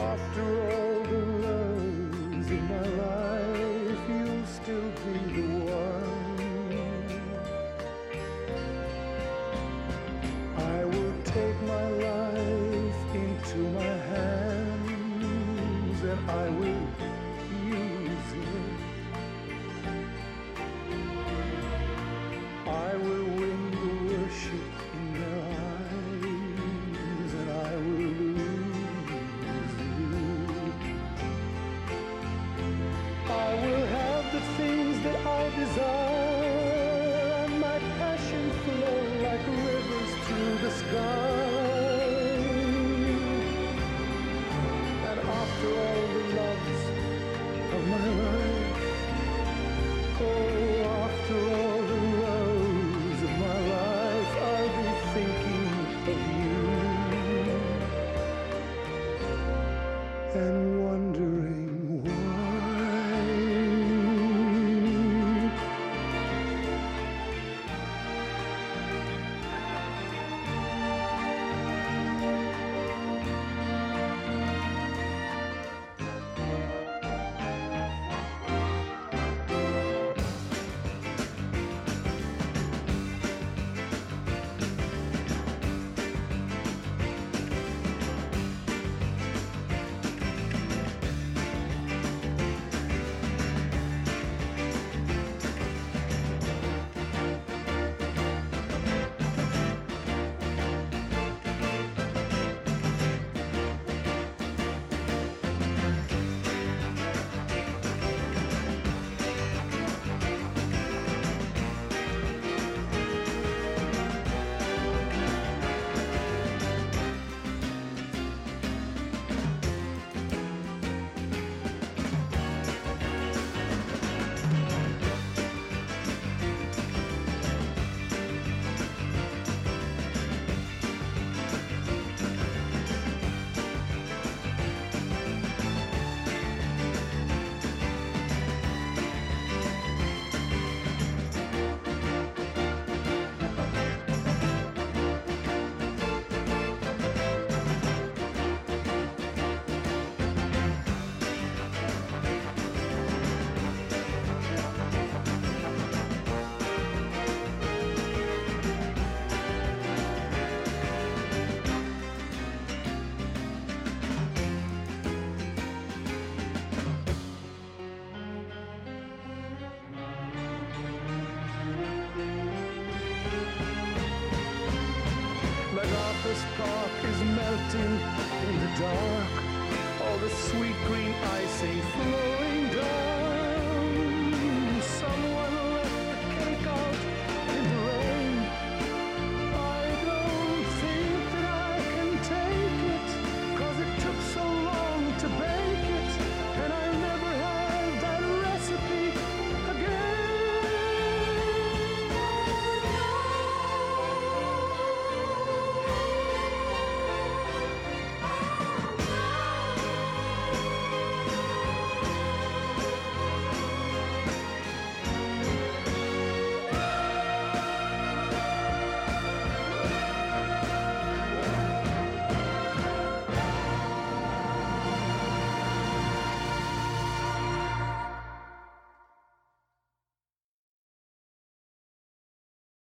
off to Office Park is melting in the dark.